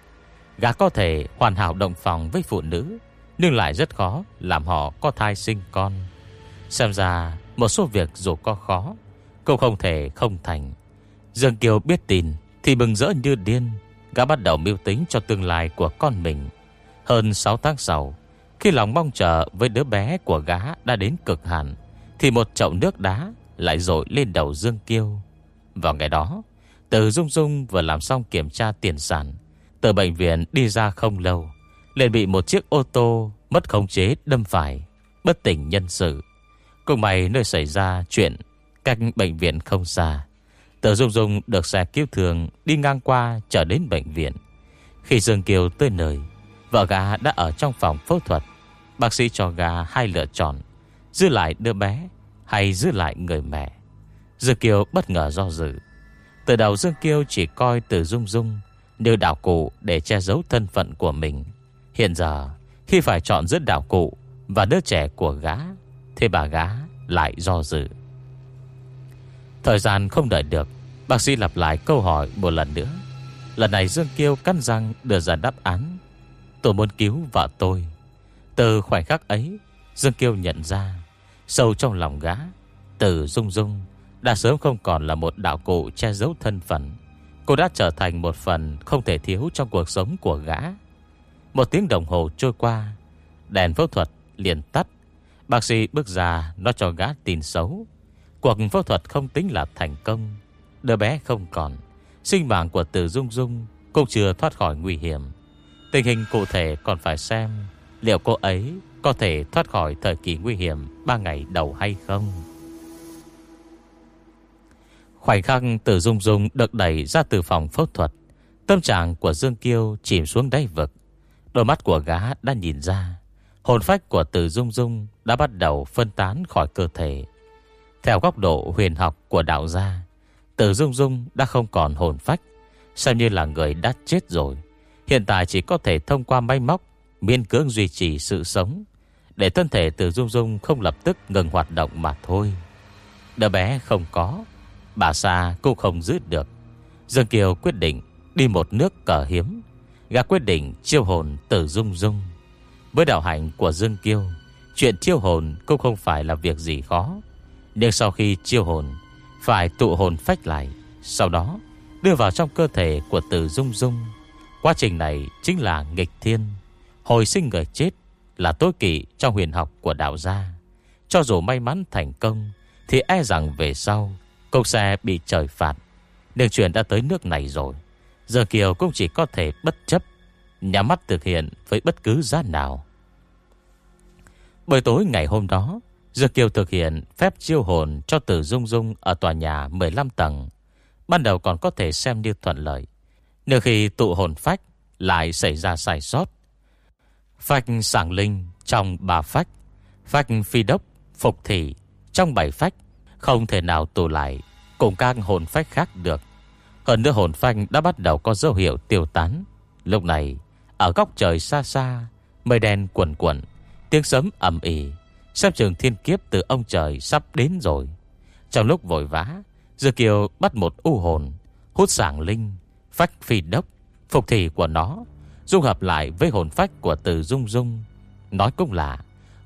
Gá có thể hoàn hảo động phòng với phụ nữ. Nhưng lại rất khó Làm họ có thai sinh con. Xem ra một số việc dù có khó, Cũng không thể không thành. Dương Kiều biết tin Thì bừng rỡ như điên, Gã bắt đầu mưu tính cho tương lai của con mình. Hơn 6 tháng sau, Khi lòng mong chờ với đứa bé của gã đã đến cực hạn, Thì một chậu nước đá lại dội lên đầu Dương Kiêu Vào ngày đó, Từ Dung Dung vừa làm xong kiểm tra tiền sản, Từ bệnh viện đi ra không lâu liền bị một chiếc ô tô Mất khống chế đâm phải Bất tỉnh nhân sự Cùng mày nơi xảy ra chuyện Cách bệnh viện không xa Tờ Dung Dung được xe cứu thường đi ngang qua trở đến bệnh viện. Khi Dương Kiều tới nơi, vợ gà đã ở trong phòng phẫu thuật. Bác sĩ cho gà hai lựa chọn, giữ lại đứa bé hay giữ lại người mẹ. Dương Kiều bất ngờ do dự. Từ đầu Dương Kiều chỉ coi từ Dung Dung như đạo cụ để che giấu thân phận của mình. Hiện giờ, khi phải chọn giữa đạo cụ và đứa trẻ của gá, thì bà gá lại do dự. Thời gian không đợi được Bác sĩ lặp lại câu hỏi một lần nữa. Lần này Dương Kiêu cắn răng đưa ra đáp án Tôi muốn cứu vợ tôi. Từ khoảnh khắc ấy Dương Kiêu nhận ra Sâu trong lòng gã Từ Dung Dung Đã sớm không còn là một đạo cụ che giấu thân phận. Cô đã trở thành một phần Không thể thiếu trong cuộc sống của gã. Một tiếng đồng hồ trôi qua, Đèn phẫu thuật liền tắt. Bác sĩ bước ra, Nó cho gã tin xấu. Cuộc phẫu thuật không tính là thành công, Đứa bé không còn. Sinh mạng của Từ Dung Dung Cũng chưa thoát khỏi nguy hiểm. Tình hình cụ thể còn phải xem Liệu cô ấy có thể thoát khỏi thời kỳ nguy hiểm ba ngày đầu hay không. Khoảnh khắc Từ Dung Dung được đẩy ra từ phòng phẫu thuật, Tâm trạng của Dương Kiêu chìm xuống đáy vực. Đôi mắt của gã đã nhìn ra, Hồn phách của Từ Dung Dung đã bắt đầu phân tán khỏi cơ thể. Theo góc độ huyền học của đạo gia, Từ Dung Dung đã không còn hồn phách, Xem như là người đã chết rồi. Hiện tại chỉ có thể thông qua máy móc Miên cưỡng duy trì sự sống, Để thân thể từ Dung Dung không lập tức ngừng hoạt động mà thôi. Đứa bé không có, Bà Sa cũng không giữ được. Dương Kiều quyết định đi một nước cờ hiếm. Gã quyết định chiêu hồn tử Dung Dung. Với đạo hành của Dương Kiêu, Chuyện chiêu hồn cũng không phải là việc gì khó. Nhưng sau khi chiêu hồn, Phải tụ hồn phách lại, Sau đó đưa vào trong cơ thể của tử Dung Dung. Quá trình này chính là nghịch thiên. Hồi sinh người chết Là tối kỵ trong huyền học của đạo gia. Cho dù may mắn thành công, Thì e rằng về sau Công sẽ bị trời phạt. Nhưng chuyện đã tới nước này rồi. Giờ Kiều cũng chỉ có thể bất chấp Nhắm mắt thực hiện với bất cứ giá nào Buổi tối ngày hôm đó giờ Kiều thực hiện phép chiêu hồn cho Tử Dung Dung ở tòa nhà 15 tầng. Ban đầu còn có thể xem như thuận lợi. Nếu khi tụ hồn phách lại xảy ra sai sót. Phách sảng linh trong bà phách, phách phi đốc, phục thị trong bảy phách không thể nào tụ lại cùng các hồn phách khác được. Hơn nữa hồn phách đã bắt đầu có dấu hiệu tiêu tán. Lúc này, ở góc trời xa xa, mây đen quẩn quẩn, tiếng sấm ầm ỉ, xem trường thiên kiếp từ ông trời sắp đến rồi. Trong lúc vội vã, Dư Kiều bắt một u hồn, hút sảng linh, phách phi đốc, phục thị của nó, dung hợp lại với hồn phách của Từ Dung Dung. Nói cũng là,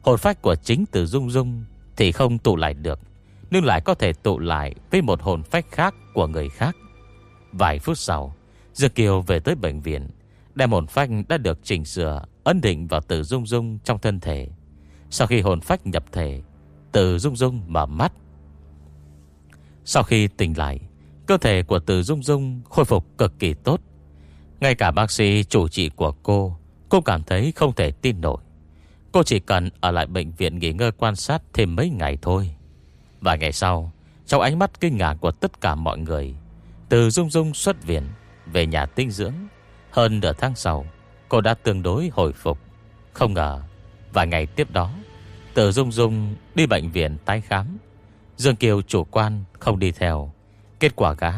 hồn phách của chính Từ Dung Dung thì không tụ lại được, nhưng lại có thể tụ lại với một hồn phách khác của người khác. Vài phút sau, Dược Kiều về tới bệnh viện, đem hồn phách đã được chỉnh sửa, ấn định vào Từ Dung Dung trong thân thể. Sau khi hồn phách nhập thể, Từ Dung Dung mở mắt. Sau khi tỉnh lại, cơ thể của Từ Dung Dung khôi phục cực kỳ tốt. Ngay cả bác sĩ chủ trị của cô Cô cảm thấy không thể tin nổi Cô chỉ cần ở lại bệnh viện nghỉ ngơi quan sát thêm mấy ngày thôi Vài ngày sau Trong ánh mắt kinh ngạc của tất cả mọi người từ Dung Dung xuất viện Về nhà tinh dưỡng, Hơn nửa tháng sau, Cô đã tương đối hồi phục. Không ngờ, Vài ngày tiếp đó, Từ Dung Dung đi bệnh viện tái khám. Dương Kiều chủ quan không đi theo. Kết quả gá,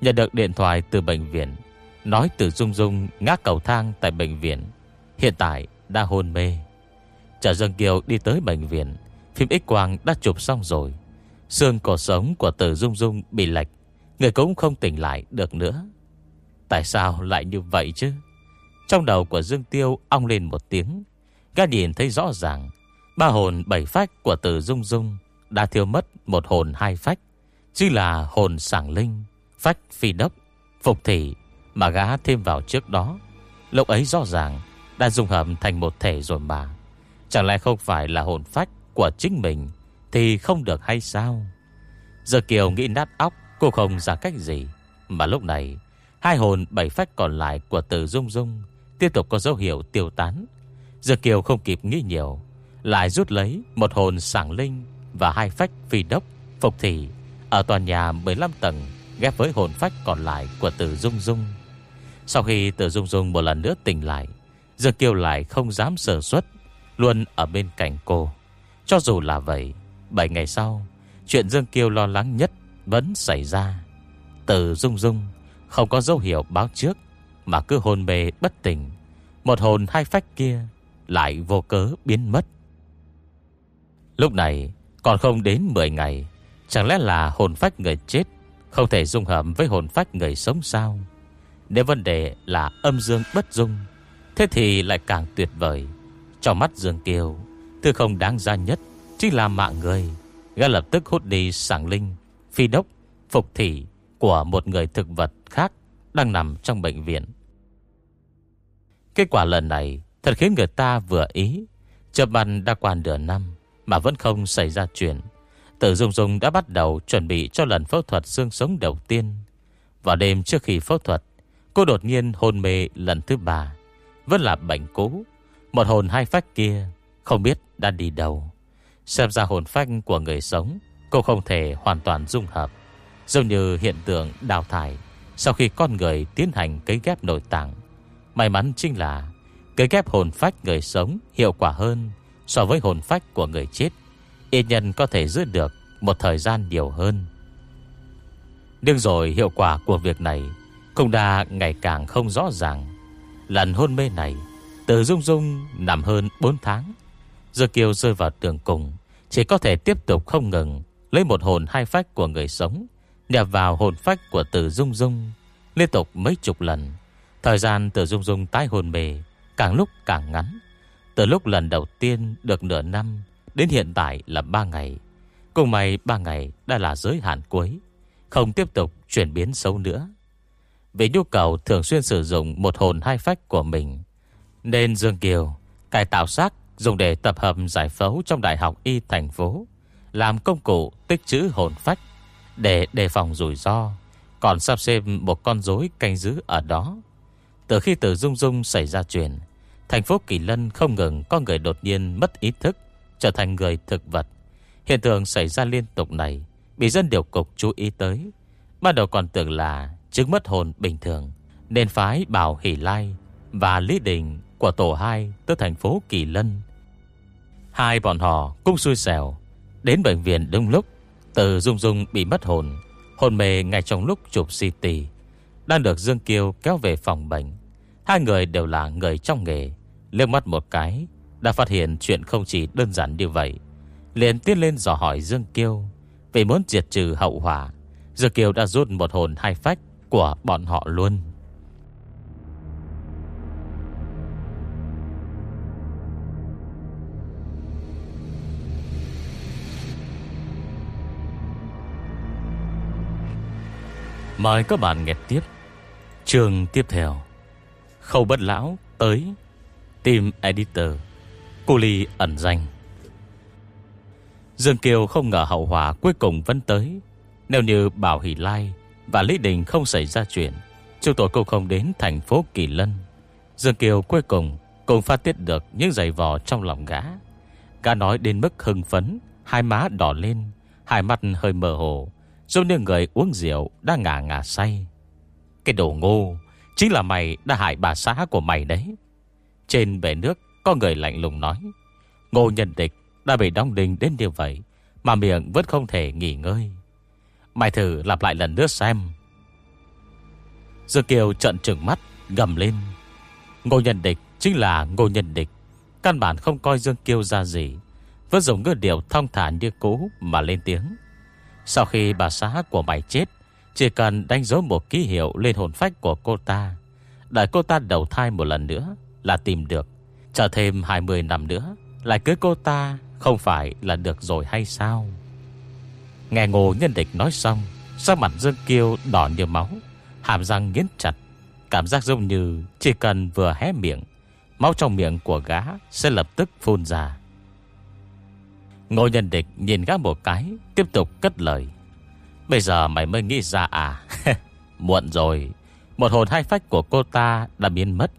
Nhận được điện thoại từ bệnh viện, Nói từ Dung Dung ngã cầu thang tại bệnh viện, Hiện tại đã hôn mê. Chờ Dương Kiều đi tới bệnh viện, Phim X-quang đã chụp xong rồi. Xương cổ sống của từ Dung Dung bị lệch. Người cũng không tỉnh lại được nữa. Tại sao lại như vậy chứ? Trong đầu của Dương Tiêu Ong lên một tiếng. Gã nhìn thấy rõ ràng, Ba hồn bảy phách của từ Dung Dung Đã thiêu mất một hồn hai phách. Chứ là hồn sảng linh, Phách phi đốc, Phục thị mà gã thêm vào trước đó. Lúc ấy rõ ràng Đã dùng hợp thành một thể rồi mà. Chẳng lẽ không phải là hồn phách Của chính mình Thì không được hay sao? Giờ Kiều nghĩ nát óc Cô không ra cách gì. Mà lúc này, Hai hồn bảy phách còn lại của từ Dung Dung Tiếp tục có dấu hiệu tiêu tán. Giờ Kiều không kịp nghĩ nhiều, Lại rút lấy một hồn sảng linh Và hai phách phi đốc Phục thị Ở tòa nhà 15 tầng Ghép với hồn phách còn lại của từ Dung Dung. Sau khi Từ Dung Dung một lần nữa tỉnh lại Dương Kiều lại không dám sở xuất Luôn ở bên cạnh cô. Cho dù là vậy 7 ngày sau, Chuyện Dương Kiều lo lắng nhất vẫn xảy ra. Từ Dung Dung, không có dấu hiệu báo trước, Mà cứ hôn mê bất tỉnh. Một hồn hai phách kia Lại vô cớ biến mất. Lúc này, Còn không đến 10 ngày, Chẳng lẽ là hồn phách người chết Không thể dung hợp với hồn phách người sống sao? Nếu vấn đề là âm dương bất dung, Thế thì lại càng tuyệt vời. Trong mắt Dương Kiều, Thứ không đáng ra nhất Chính là mạng người Gã lập tức hút đi sảng linh Phi đốc, phục thị Của một người thực vật khác Đang nằm trong bệnh viện. Kết quả lần này Thật khiến người ta vừa ý. Chợp bàn đã qua nửa năm Mà vẫn không xảy ra chuyện. Tử Dung Dung đã bắt đầu chuẩn bị cho lần phẫu thuật xương sống đầu tiên. Vào đêm trước khi phẫu thuật, Cô đột nhiên hôn mê lần thứ ba. Vẫn là bệnh cũ Một hồn hai phách kia Không biết đã đi đâu. Xem ra hồn phách của người sống Cô không thể hoàn toàn dung hợp. Giống như hiện tượng đào thải Sau khi con người tiến hành cấy ghép nội tạng. May mắn chính là Cấy ghép hồn phách người sống Hiệu quả hơn So với hồn phách của người chết. Y nhân có thể giữ được Một thời gian nhiều hơn. Nhưng rồi hiệu quả của việc này không đa ngày càng không rõ ràng. Lần hôn mê này Từ Dung Dung nằm hơn 4 tháng. Giờ Kiều rơi vào tường cùng, Chỉ có thể tiếp tục không ngừng Lấy một hồn hai phách của người sống Nhập vào hồn phách của tử Dung Dung, Liên tục mấy chục lần. Thời gian tử Dung Dung tái hồn mề Càng lúc càng ngắn. Từ lúc lần đầu tiên được nửa năm, Đến hiện tại là 3 ngày. Cùng mày 3 ngày đã là giới hạn cuối, Không tiếp tục chuyển biến xấu nữa. Vì nhu cầu thường xuyên sử dụng Một hồn hai phách của mình, Nên Dương Kiều Cải tạo xác dùng để tập hợp giải phẫu Trong Đại học Y thành phố. Làm công cụ tích trữ hồn phách Để đề phòng rủi ro, Còn sắp xếp một con rối canh giữ ở đó. Từ khi từ Dung Dung xảy ra chuyện, Thành phố Kỳ Lân không ngừng có người đột nhiên mất ý thức, Trở thành người thực vật. Hiện tượng xảy ra liên tục này, Bị dân điều cục chú ý tới. Ban đầu còn tưởng là chứng mất hồn bình thường, Nên phái Bảo Hỷ Lai Và Lý Đình của tổ 2 Tới thành phố Kỳ Lân. Hai bọn họ cũng xui xẻo Đến bệnh viện đúng lúc, Từ Dung Dung bị mất hồn Hồn mê ngay trong lúc chụp CT Đang được Dương Kiêu kéo về phòng bệnh. Hai người đều là người trong nghề. Liếc mắt một cái, Đã phát hiện chuyện không chỉ đơn giản như vậy. Liền tiến lên dò hỏi Dương Kiêu Vì muốn diệt trừ hậu hỏa Dương Kiêu đã rút một hồn hai phách Của bọn họ luôn. Mời các bạn nghe tiếp. Trường tiếp theo. Khâu bất lão tới Team Editor. Cô Ly ẩn danh. Dương Kiều không ngờ hậu hòa cuối cùng vẫn tới. Nếu như Bảo Hỷ Lai Và Lý Đình không xảy ra chuyện, Chúng tôi cũng không đến thành phố Kỳ Lân. Dương Kiều cuối cùng Cũng phát tiết được những giày vò trong lòng gã. Gã nói đến mức hưng phấn, Hai má đỏ lên, Hai mắt hơi mờ hồ. Giống như người uống rượu đã ngả ngả say. Cái đồ ngô Chính là mày đã hại bà xã của mày đấy. Trên bể nước Có người lạnh lùng nói, Ngô nhân địch đã bị đóng đinh đến như vậy Mà miệng vẫn không thể nghỉ ngơi. Mày thử lặp lại lần nữa xem. Dương Kiều trận trừng mắt, Gầm lên. Ngô nhân địch chính là ngô nhân địch, Căn bản không coi Dương Kiêu ra gì, Vẫn dùng ngư điệu thông thả như cũ Mà lên tiếng. Sau khi bà xã của mày chết, Chỉ cần đánh dấu một ký hiệu Lên hồn phách của cô ta, Đợi cô ta đầu thai một lần nữa Là tìm được. Chờ thêm 20 năm nữa, Lại cưới cô ta không phải là được rồi hay sao? Nghe ngô nhân địch nói xong, Sắc mặt Dương Kiêu đỏ như máu, Hàm răng nghiến chặt, Cảm giác giống như chỉ cần vừa hé miệng, Máu trong miệng của gã Sẽ lập tức phun ra. Ngô nhân địch nhìn gã một cái, Tiếp tục cất lời. Bây giờ mày mới nghĩ ra à? Muộn rồi. Một hồn hai phách của cô ta đã biến mất.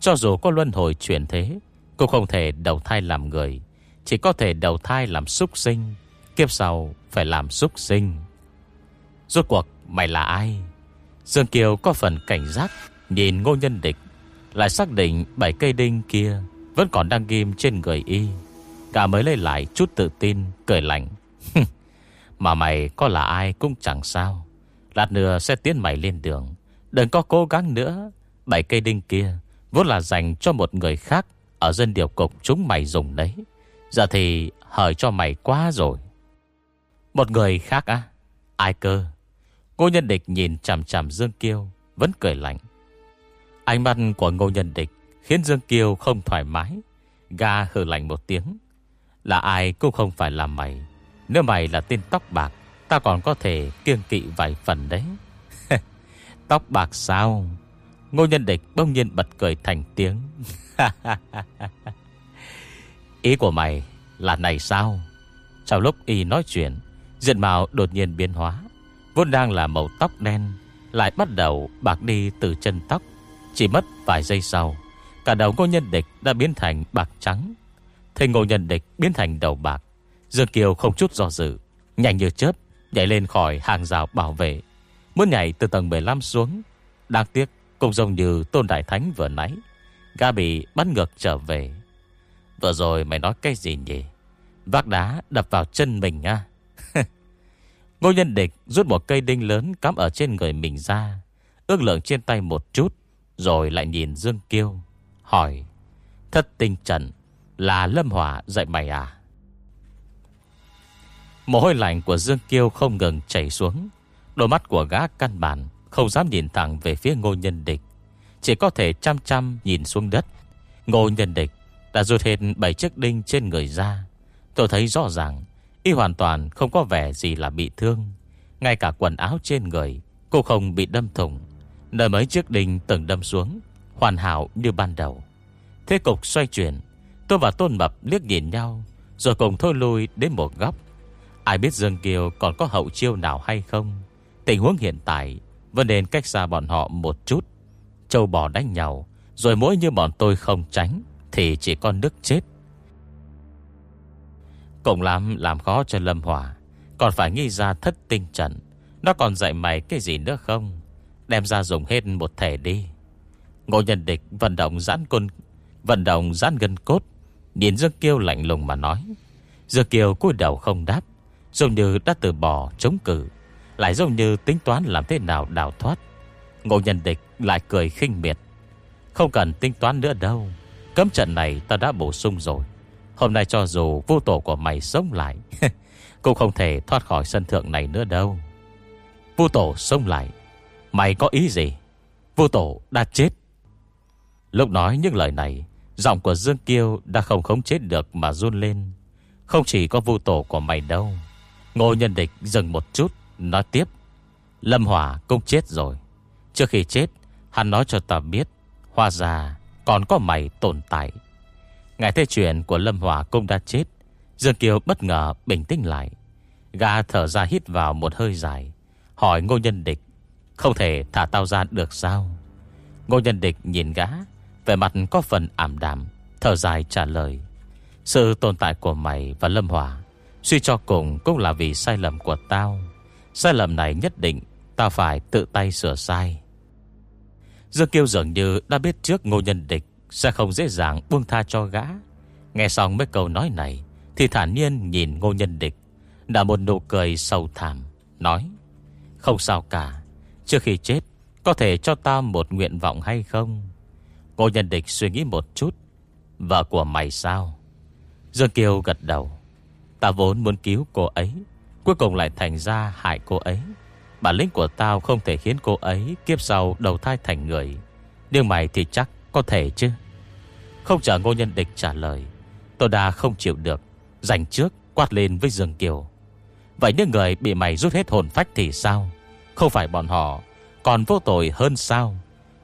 Cho dù có luân hồi chuyển thế, cô không thể đầu thai làm người. Chỉ có thể đầu thai làm súc sinh, Kiếp sau phải làm súc sinh. Rốt cuộc mày là ai? Dương Kiều có phần cảnh giác Nhìn ngô nhân địch, Lại xác định bảy cây đinh kia Vẫn còn đang ghim trên người y. Cả mới lấy lại chút tự tin, Cười lạnh. Mà mày có là ai cũng chẳng sao. Lát nữa sẽ tiến mày lên đường. Đừng có cố gắng nữa. Bảy cây đinh kia Vốn là dành cho một người khác Ở dân điều cục chúng mày dùng đấy. Giờ thì hời cho mày quá rồi. Một người khác á? Ai cơ? Ngô Nhân Địch nhìn chằm chằm Dương Kiêu, Vẫn cười lạnh. Ánh mắt của Ngô Nhân Địch Khiến Dương Kiêu không thoải mái. Ga hừ lạnh một tiếng. Là ai cũng không phải là mày. Nếu mày là tên tóc bạc, Ta còn có thể kiêng kỵ vài phần đấy. Tóc bạc sao? Ngô Nhân Địch bỗng nhiên bật cười thành tiếng. Ý của mày là này sao? Trong lúc y nói chuyện, Diện mạo đột nhiên biến hóa. Vốn đang là màu tóc đen, Lại bắt đầu bạc đi từ chân tóc. Chỉ mất vài giây sau, Cả đầu ngô nhân địch đã biến thành bạc trắng. Thầy ngô nhân địch biến thành đầu bạc, Dương Kiều không chút do dự Nhanh như chớp, Nhảy lên khỏi hàng rào bảo vệ. Muốn nhảy từ tầng 15 xuống, Đáng tiếc cũng giống như Tôn Đại Thánh vừa nãy Gà bị bắt ngược trở về. Vừa rồi mày nói cái gì nhỉ? Vác đá đập vào chân mình nha à? Ngô nhân địch rút một cây đinh lớn cắm ở trên người mình ra, Ước lượng trên tay một chút, Rồi lại nhìn Dương Kiêu Hỏi, Thất tinh trận là Lâm Hỏa dạy mày à? Mồ hôi lạnh của Dương Kiêu không ngừng chảy xuống. Đôi mắt của gã căn bản Không dám nhìn thẳng về phía ngô nhân địch. Chỉ có thể chăm chăm nhìn xuống đất. Ngô nhân địch Đã rút hết 7 chiếc đinh trên người ra. Tôi thấy rõ ràng, Y hoàn toàn không có vẻ gì là bị thương. Ngay cả quần áo trên người Cô không bị đâm thủng. Nơi mấy chiếc đinh từng đâm xuống, Hoàn hảo như ban đầu. Thế cục xoay chuyển Tôi và Tôn Mập liếc nhìn nhau, Rồi cùng thôi lui đến một góc. Ai biết Dương Kiều còn có hậu chiêu nào hay không? Tình huống hiện tại, Vẫn nên cách xa bọn họ một chút. Châu bò đánh nhau, Rồi mỗi như bọn tôi không tránh, Thì chỉ con nước chết. Cùng lắm làm khó cho Lâm Hòa Còn phải nghi ra thất tinh trận. Nó còn dạy mày cái gì nữa không? Đem ra dùng hết một thể đi. Ngộ nhân địch vận động giãn côn, Vận động giãn gân cốt. Nhìn Dương Kiêu lạnh lùng mà nói. Dương Kiều cúi đầu không đáp, Giống như đã từ bỏ chống cử Lại giống như tính toán làm thế nào đào thoát. Ngộ nhân địch lại cười khinh miệt. Không cần tính toán nữa đâu, Cấm trận này ta đã bổ sung rồi. Hôm nay cho dù vô tổ của mày sống lại, Cũng không thể thoát khỏi sân thượng này nữa đâu. Vô tổ sống lại, Mày có ý gì? Vô tổ đã chết. Lúc nói những lời này Giọng của Dương Kiêu đã không khống chết được mà run lên. Không chỉ có vô tổ của mày đâu. Ngô nhân địch dừng một chút, Nói tiếp. Lâm Hỏa cũng chết rồi. Trước khi chết, Hắn nói cho ta biết Hoa già còn có mày tồn tại. Ngài thế chuyện của Lâm Hỏa cũng đã chết, Dương Kiều bất ngờ bình tĩnh lại. Gà thở ra hít vào một hơi dài, Hỏi ngô nhân địch, Không thể thả tao ra được sao? Ngô nhân địch nhìn gã về mặt có phần ảm đạm, Thở dài trả lời, Sự tồn tại của mày và Lâm Hỏa Suy cho cùng cũng là vì sai lầm của tao. Sai lầm này nhất định Tao phải tự tay sửa sai. Dương Kiêu dường như đã biết trước ngô nhân địch Sẽ không dễ dàng buông tha cho gã. Nghe xong mấy câu nói này, Thì thản nhiên nhìn ngô nhân địch Đã một nụ cười sâu thẳm Nói, Không sao cả, Trước khi chết Có thể cho ta một nguyện vọng hay không? Cô nhân địch suy nghĩ một chút. Vợ của mày sao? Dương Kiều gật đầu. Ta vốn muốn cứu cô ấy, Cuối cùng lại thành ra hại cô ấy. Bản lĩnh của tao không thể khiến cô ấy Kiếp sau đầu thai thành người. Nhưng mày thì chắc có thể chứ. Không chờ ngô nhân địch trả lời, Tôi đã không chịu được Dành trước, quát lên với Dương Kiều. Vậy những người bị mày rút hết hồn phách thì sao? Không phải bọn họ, Còn vô tội hơn sao?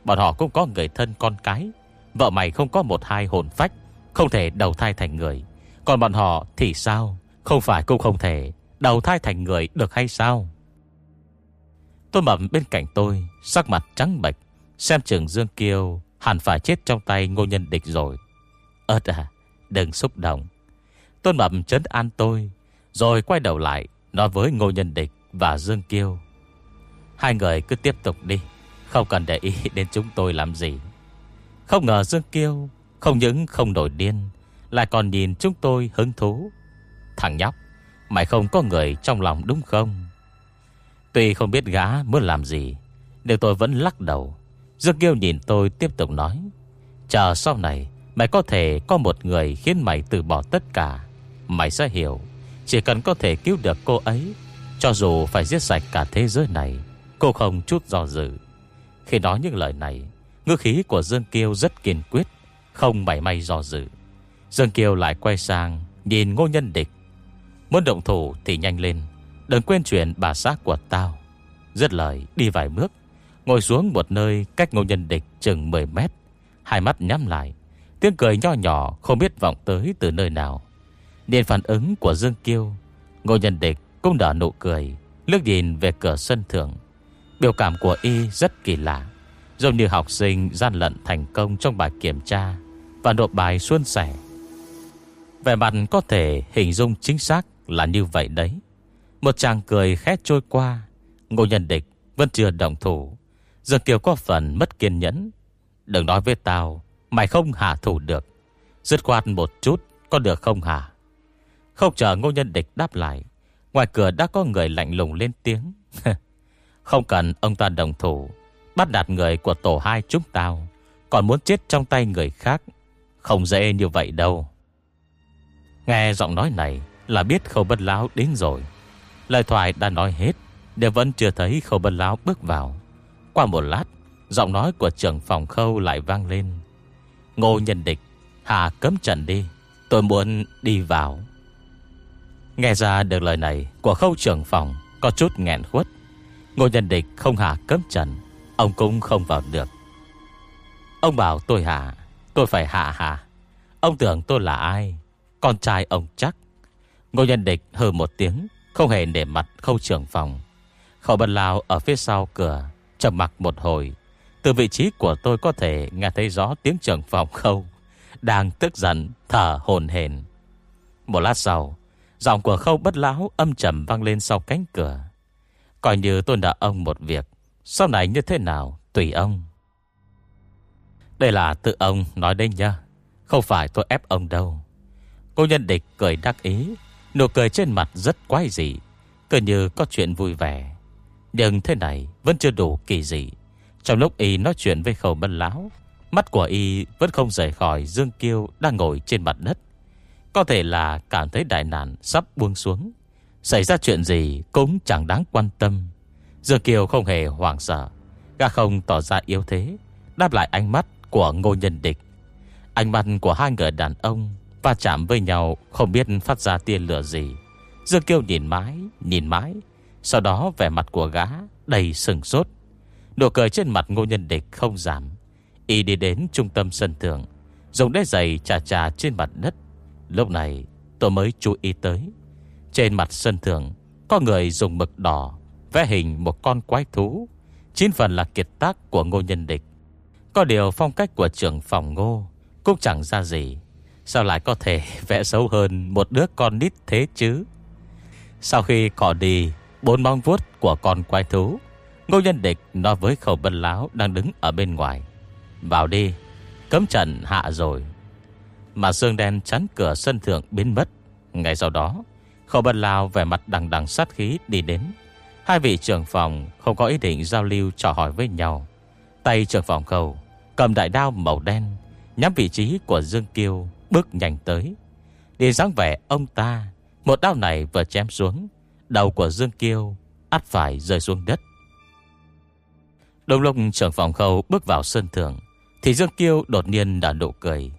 Bọn họ cũng có người thân con cái. Vợ mày không có một hai hồn phách, Không thể đầu thai thành người. Còn bọn họ thì sao? Không phải cũng không thể Đầu thai thành người được hay sao? Tôi mập bên cạnh tôi, Sắc mặt trắng bệch, Xem trường Dương Kiêu Hẳn phải chết trong tay ngô nhân địch rồi. Ơt à Đừng xúc động. Tôn Mập chấn an tôi, Rồi quay đầu lại Nói với Ngô Nhân Địch và Dương Kiêu. Hai người cứ tiếp tục đi. Không cần để ý đến chúng tôi làm gì. Không ngờ Dương Kiêu, Không những không nổi điên, Lại còn nhìn chúng tôi hứng thú. Thằng nhóc, Mày không có người trong lòng đúng không? Tuy không biết gã muốn làm gì, Nhưng tôi vẫn lắc đầu. Dương Kiêu nhìn tôi tiếp tục nói, Chờ sau này, Mày có thể có một người khiến mày từ bỏ tất cả. Mày sẽ hiểu, Chỉ cần có thể cứu được cô ấy, Cho dù phải giết sạch cả thế giới này, Cô không chút do dự. Khi nói những lời này Ngư khí của Dương Kiêu rất kiên quyết, Không mảy may do dự. Dương Kiêu lại quay sang Nhìn ngô nhân địch. Muốn động thủ thì nhanh lên, Đừng quên chuyện bà xác của tao. Rất lời, đi vài bước, Ngồi xuống một nơi cách ngô nhân địch chừng 10 mét. Hai mắt nhắm lại, Tiếng cười nho nhỏ không biết vọng tới từ nơi nào. Điện phản ứng của Dương Kiêu, Ngô nhân địch cũng đỡ nụ cười Lước nhìn về cửa sân thượng. Biểu cảm của y rất kỳ lạ, Giống như học sinh gian lận thành công Trong bài kiểm tra Và nộp bài xuân sẻ. Vẻ mặt có thể hình dung chính xác Là như vậy đấy. Một chàng cười khét trôi qua, Ngô nhân địch vẫn chưa đồng thủ. Dương Kiều có phần mất kiên nhẫn. Đừng nói với tao, Mày không hạ thủ được. Dứt khoát một chút Có được không hả? Không chờ ngô nhân địch đáp lại, Ngoài cửa đã có người lạnh lùng lên tiếng. Không cần ông ta đồng thủ. Bắt đạt người của tổ hai chúng tao. Còn muốn chết trong tay người khác, Không dễ như vậy đâu. Nghe giọng nói này Là biết khâu bất lão đến rồi. Lời thoại đã nói hết, Đều vẫn chưa thấy khâu bất lão bước vào. Qua một lát, Giọng nói của trưởng phòng khâu lại vang lên. Ngô nhân địch, hà cấm trần đi, Tôi muốn đi vào. Nghe ra được lời này Của khâu trưởng phòng, Có chút nghẹn khuất. Ngô nhân địch không hạ cấm trận, Ông cũng không vào được. Ông bảo, tôi hạ, Tôi phải hạ hạ. Ông tưởng tôi là ai? Con trai ông chắc. Ngô nhân địch hừ một tiếng, Không hề để mặt khâu trưởng phòng. Khẩu bần lao ở phía sau cửa, trầm mặc một hồi. Từ vị trí của tôi có thể nghe thấy rõ tiếng trưởng phòng khâu Đang tức giận, thở hồn hền Một lát sau, Giọng của khâu bất lão âm trầm vang lên sau cánh cửa. Coi như tôi đã ông một việc. Sau này như thế nào, Tùy ông. Đây là tự ông nói đây nha. Không phải tôi ép ông đâu. Cô nhân địch cười đắc ý. Nụ cười trên mặt rất quái dị. Cứ như có chuyện vui vẻ. Nhưng thế này vẫn chưa đủ kỳ dị. Trong lúc y nói chuyện với khẩu bân lão, Mắt của y vẫn không rời khỏi Dương Kiêu đang ngồi trên mặt đất. Có thể là cảm thấy đại nạn sắp buông xuống. Xảy ra chuyện gì cũng chẳng đáng quan tâm. Dư Kiều không hề hoảng sợ. Gã không tỏ ra yếu thế, Đáp lại ánh mắt của ngô nhân địch. Ánh mắt của hai người đàn ông Va chạm với nhau Không biết phát ra tia lửa gì. Dư Kiều nhìn mãi Nhìn mãi, Sau đó vẻ mặt của gã đầy sừng sốt. Nụ cười trên mặt ngô nhân địch không giảm, Y đi đến trung tâm sân thượng, Dùng đế giày trà trà trên mặt đất. Lúc này, tôi mới chú ý tới trên mặt sân thượng, Có người dùng mực đỏ Vẽ hình một con quái thú. Chín phần là kiệt tác của ngô nhân địch. Có điều phong cách của trưởng phòng ngô Cũng chẳng ra gì. Sao lại có thể vẽ xấu hơn Một đứa con nít thế chứ? Sau khi cỏ đi Bốn mong vuốt của con quái thú, Ngô nhân địch nói với khẩu bân láo Đang đứng ở bên ngoài. Vào đi, Cấm trận hạ rồi. Mà xương đen chắn cửa sân thượng biến mất. Ngay sau đó Khẩu bân lao vẻ mặt đằng đằng sát khí đi đến Hai vị trưởng phòng không có ý định giao lưu trò hỏi với nhau. Tay trưởng phòng khẩu cầm đại đao màu đen, nhắm vị trí của Dương Kiêu, bước nhanh tới. Đi dáng vẻ ông ta, một đao này vừa chém xuống, đầu của Dương Kiêu át phải rơi xuống đất. Đồng lúc trưởng phòng khâu bước vào sân thượng, thì Dương Kiêu đột nhiên đã nụ cười.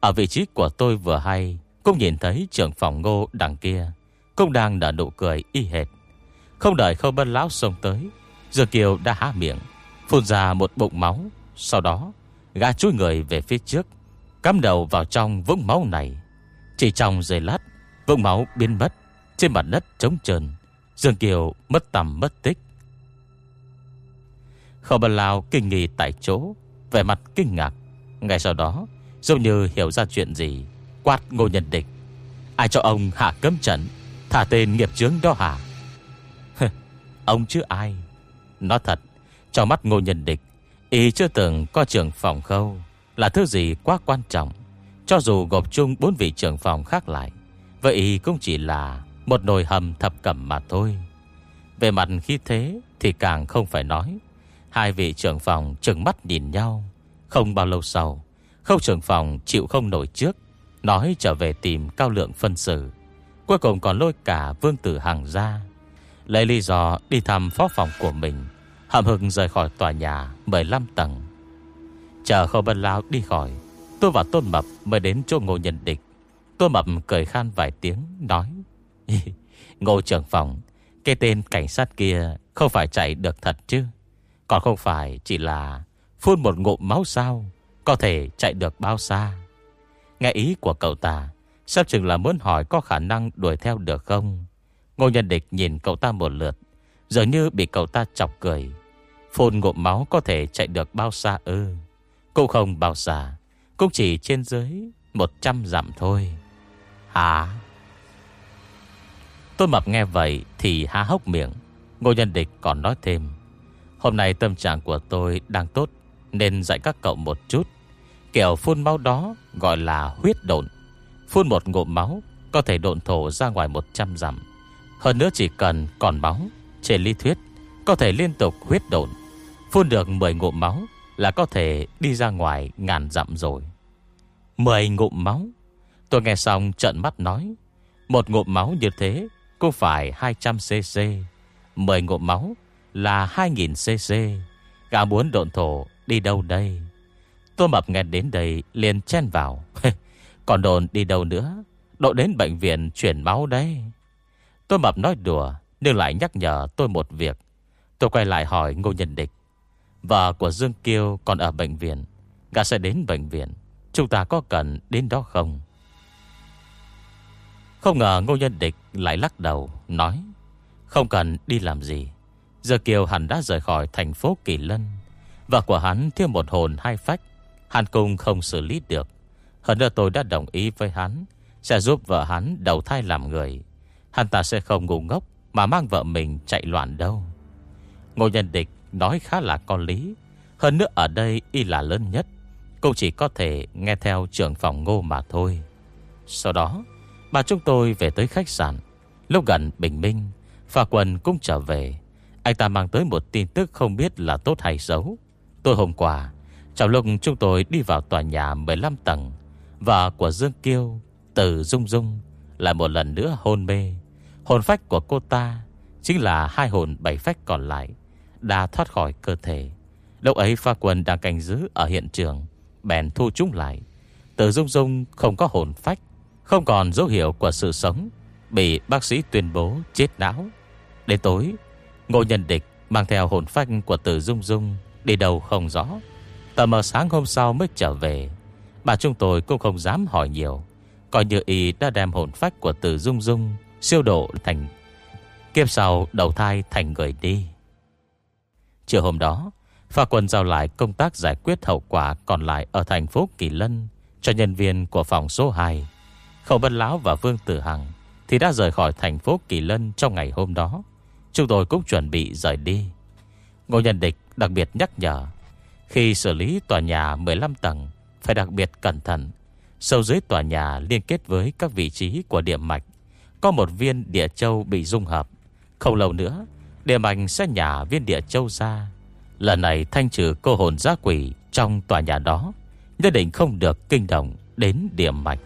Ở vị trí của tôi vừa hay, cũng nhìn thấy trưởng phòng ngô đằng kia, cũng đang nở nụ cười y hệt. Không đợi khâu bân lão xông tới Dương Kiều đã há miệng, Phun ra một bụng máu. Sau đó, gã chui người về phía trước, Cắm đầu vào trong vũng máu này. Chỉ trong giây lát, Vũng máu biến mất, Trên mặt đất trống trơn Dương Kiều mất tầm mất tích. Khâu bân lão kinh nghi tại chỗ, Vẻ mặt kinh ngạc. Ngay sau đó, Giống như hiểu ra chuyện gì, Quát ngô nhân địch. Ai cho ông hạ cấm trận? Thả tên nghiệp chướng đó hả? Ông chứ ai? Nói thật, Trong mắt ngô nhân địch, Y chưa từng có trưởng phòng khâu, Là thứ gì quá quan trọng. Cho dù gộp chung bốn vị trưởng phòng khác lại, Vậy Y cũng chỉ là Một nồi hầm thập cẩm mà thôi. Về mặt khi thế Thì càng không phải nói. Hai vị trưởng phòng trừng mắt nhìn nhau. Không bao lâu sau, Khâu trưởng phòng chịu không nổi trước, Nói trở về tìm cao lượng phân xử. Cuối cùng còn lôi cả vương tử hàng ra, Lấy lý do đi thăm phó phòng của mình, Hậm hực rời khỏi tòa nhà 15 tầng. Chờ khâu bân lao đi khỏi Tôi và Tôn Mập mới đến chỗ ngô nhân địch. Tôn Mập cười khan vài tiếng, Nói Ngô trưởng phòng, Cái tên cảnh sát kia Không phải chạy được thật chứ. Còn không phải chỉ là Phun một ngụm máu sao, Có thể chạy được bao xa. Nghe ý của cậu ta Sắp chừng là muốn hỏi có khả năng đuổi theo được không? Ngô Nhân Địch nhìn cậu ta một lượt, Dường như bị cậu ta chọc cười. Phun ngụm máu có thể chạy được bao xa ư? Cũng không bao xa, Cũng chỉ trên dưới 100 dặm thôi. Hả? Tôi mập nghe vậy Thì há hốc miệng. Ngô Nhân Địch còn nói thêm, Hôm nay tâm trạng của tôi đang tốt, Nên dạy các cậu một chút. Kiểu phun máu đó gọi là huyết độn. Phun một ngụm máu, Có thể độn thổ ra ngoài 100 dặm. Hơn nữa chỉ cần còn máu, Trên lý thuyết, Có thể liên tục huyết độn. Phun được 10 ngụm máu Là có thể đi ra ngoài ngàn dặm rồi. Mười ngụm máu? Tôi nghe xong trận mắt nói, Một ngụm máu như thế Cũng phải 200cc 10 ngụm máu là 2.000cc Gã muốn độn thổ đi đâu đây? Tôi mập nghe đến đây liền chen vào. Còn đồn đi đâu nữa? Độ đến bệnh viện chuyển máu đấy. Tôi mập nói đùa, Nhưng lại nhắc nhở tôi một việc. Tôi quay lại hỏi Ngô Nhân Địch. Vợ của Dương Kiêu còn ở bệnh viện. Gã sẽ đến bệnh viện. Chúng ta có cần đến đó không? Không ngờ Ngô Nhân Địch lại lắc đầu, Nói, Không cần, đi làm gì? Giờ Kiều hẳn đã rời khỏi thành phố Kỳ Lân. Vợ của hắn thiếu một hồn hai phách. Hắn cùng không xử lý được. Hơn nữa tôi đã đồng ý với hắn, Sẽ giúp vợ hắn đầu thai làm người. Hắn ta sẽ không ngu ngốc Mà mang vợ mình chạy loạn đâu. Ngô Nhân Địch nói khá là có lý. Hơn nữa ở đây y là lớn nhất, Cũng chỉ có thể nghe theo trưởng phòng ngô mà thôi. Sau đó, Bà chúng tôi về tới khách sạn. Lúc gần bình minh Phà quần cũng trở về. Anh ta mang tới một tin tức không biết là tốt hay xấu. Tôi hôm qua, Trong lúc chúng tôi đi vào tòa nhà 15 tầng và của Dương Kiêu, Từ Dung Dung, Lại một lần nữa hôn mê. Hồn phách của cô ta Chính là hai hồn bảy phách còn lại Đã thoát khỏi cơ thể. Lúc ấy pha quân đang canh giữ ở hiện trường, Bèn thu chúng lại. Từ Dung Dung không có hồn phách, Không còn dấu hiệu của sự sống, Bị bác sĩ tuyên bố chết não. Đến tối, Ngô Nhân Địch mang theo hồn phách của Từ Dung Dung Đi đâu không rõ. Tờ mờ sáng hôm sau mới trở về. Bà chúng tôi cũng không dám hỏi nhiều. Coi như y đã đem hồn phách của Từ Dung Dung Siêu độ thành Kiếp sau đầu thai thành người đi. Chiều hôm đó, Pha quân giao lại công tác giải quyết hậu quả Còn lại ở thành phố Kỳ Lân Cho nhân viên của phòng số 2 Khẩu Bân Lão và Vương Tử Hằng Thì đã rời khỏi thành phố Kỳ Lân Trong ngày hôm đó. Chúng tôi cũng chuẩn bị rời đi. Ngô Nhân Địch đặc biệt nhắc nhở, Khi xử lý tòa nhà 15 tầng phải đặc biệt cẩn thận. Sâu dưới tòa nhà liên kết với các vị trí của điểm mạch Có một viên địa châu bị dung hợp. Không lâu nữa Địa mạch sẽ nhả viên địa châu ra. Lần này thanh trừ cô hồn giá quỷ Trong tòa nhà đó Nhất định không được kinh động đến điểm mạch.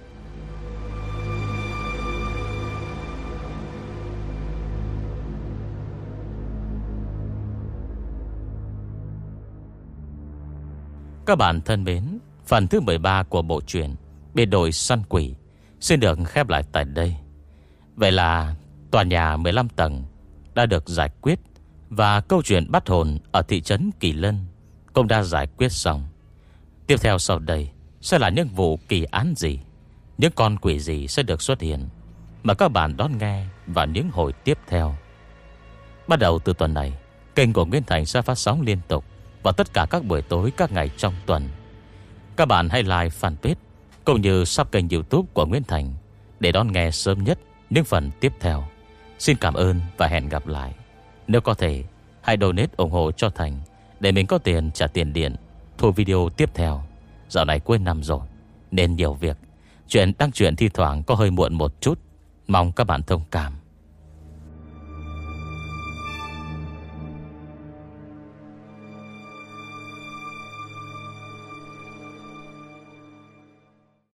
Các bạn thân mến, phần thứ 13 của bộ truyện Biệt đội săn quỷ xin được khép lại tại đây. Vậy là tòa nhà 15 tầng đã được giải quyết và câu chuyện bắt hồn ở thị trấn Kỳ Lân cũng đã giải quyết xong. Tiếp theo sau đây sẽ là những vụ kỳ án gì, những con quỷ gì sẽ được xuất hiện mà các bạn đón nghe và những hồi tiếp theo. Bắt đầu từ tuần này, kênh của Nguyên Thành sẽ phát sóng liên tục vào tất cả các buổi tối các ngày trong tuần. Các bạn hãy like fanpage cũng như sub kênh youtube của Nguyễn Thành để đón nghe sớm nhất những phần tiếp theo. Xin cảm ơn và hẹn gặp lại. Nếu có thể, hãy donate ủng hộ cho Thành để mình có tiền trả tiền điện, thu video tiếp theo. Dạo này cuối năm rồi, nên nhiều việc. Chuyện đăng chuyện thi thoảng có hơi muộn một chút. Mong các bạn thông cảm.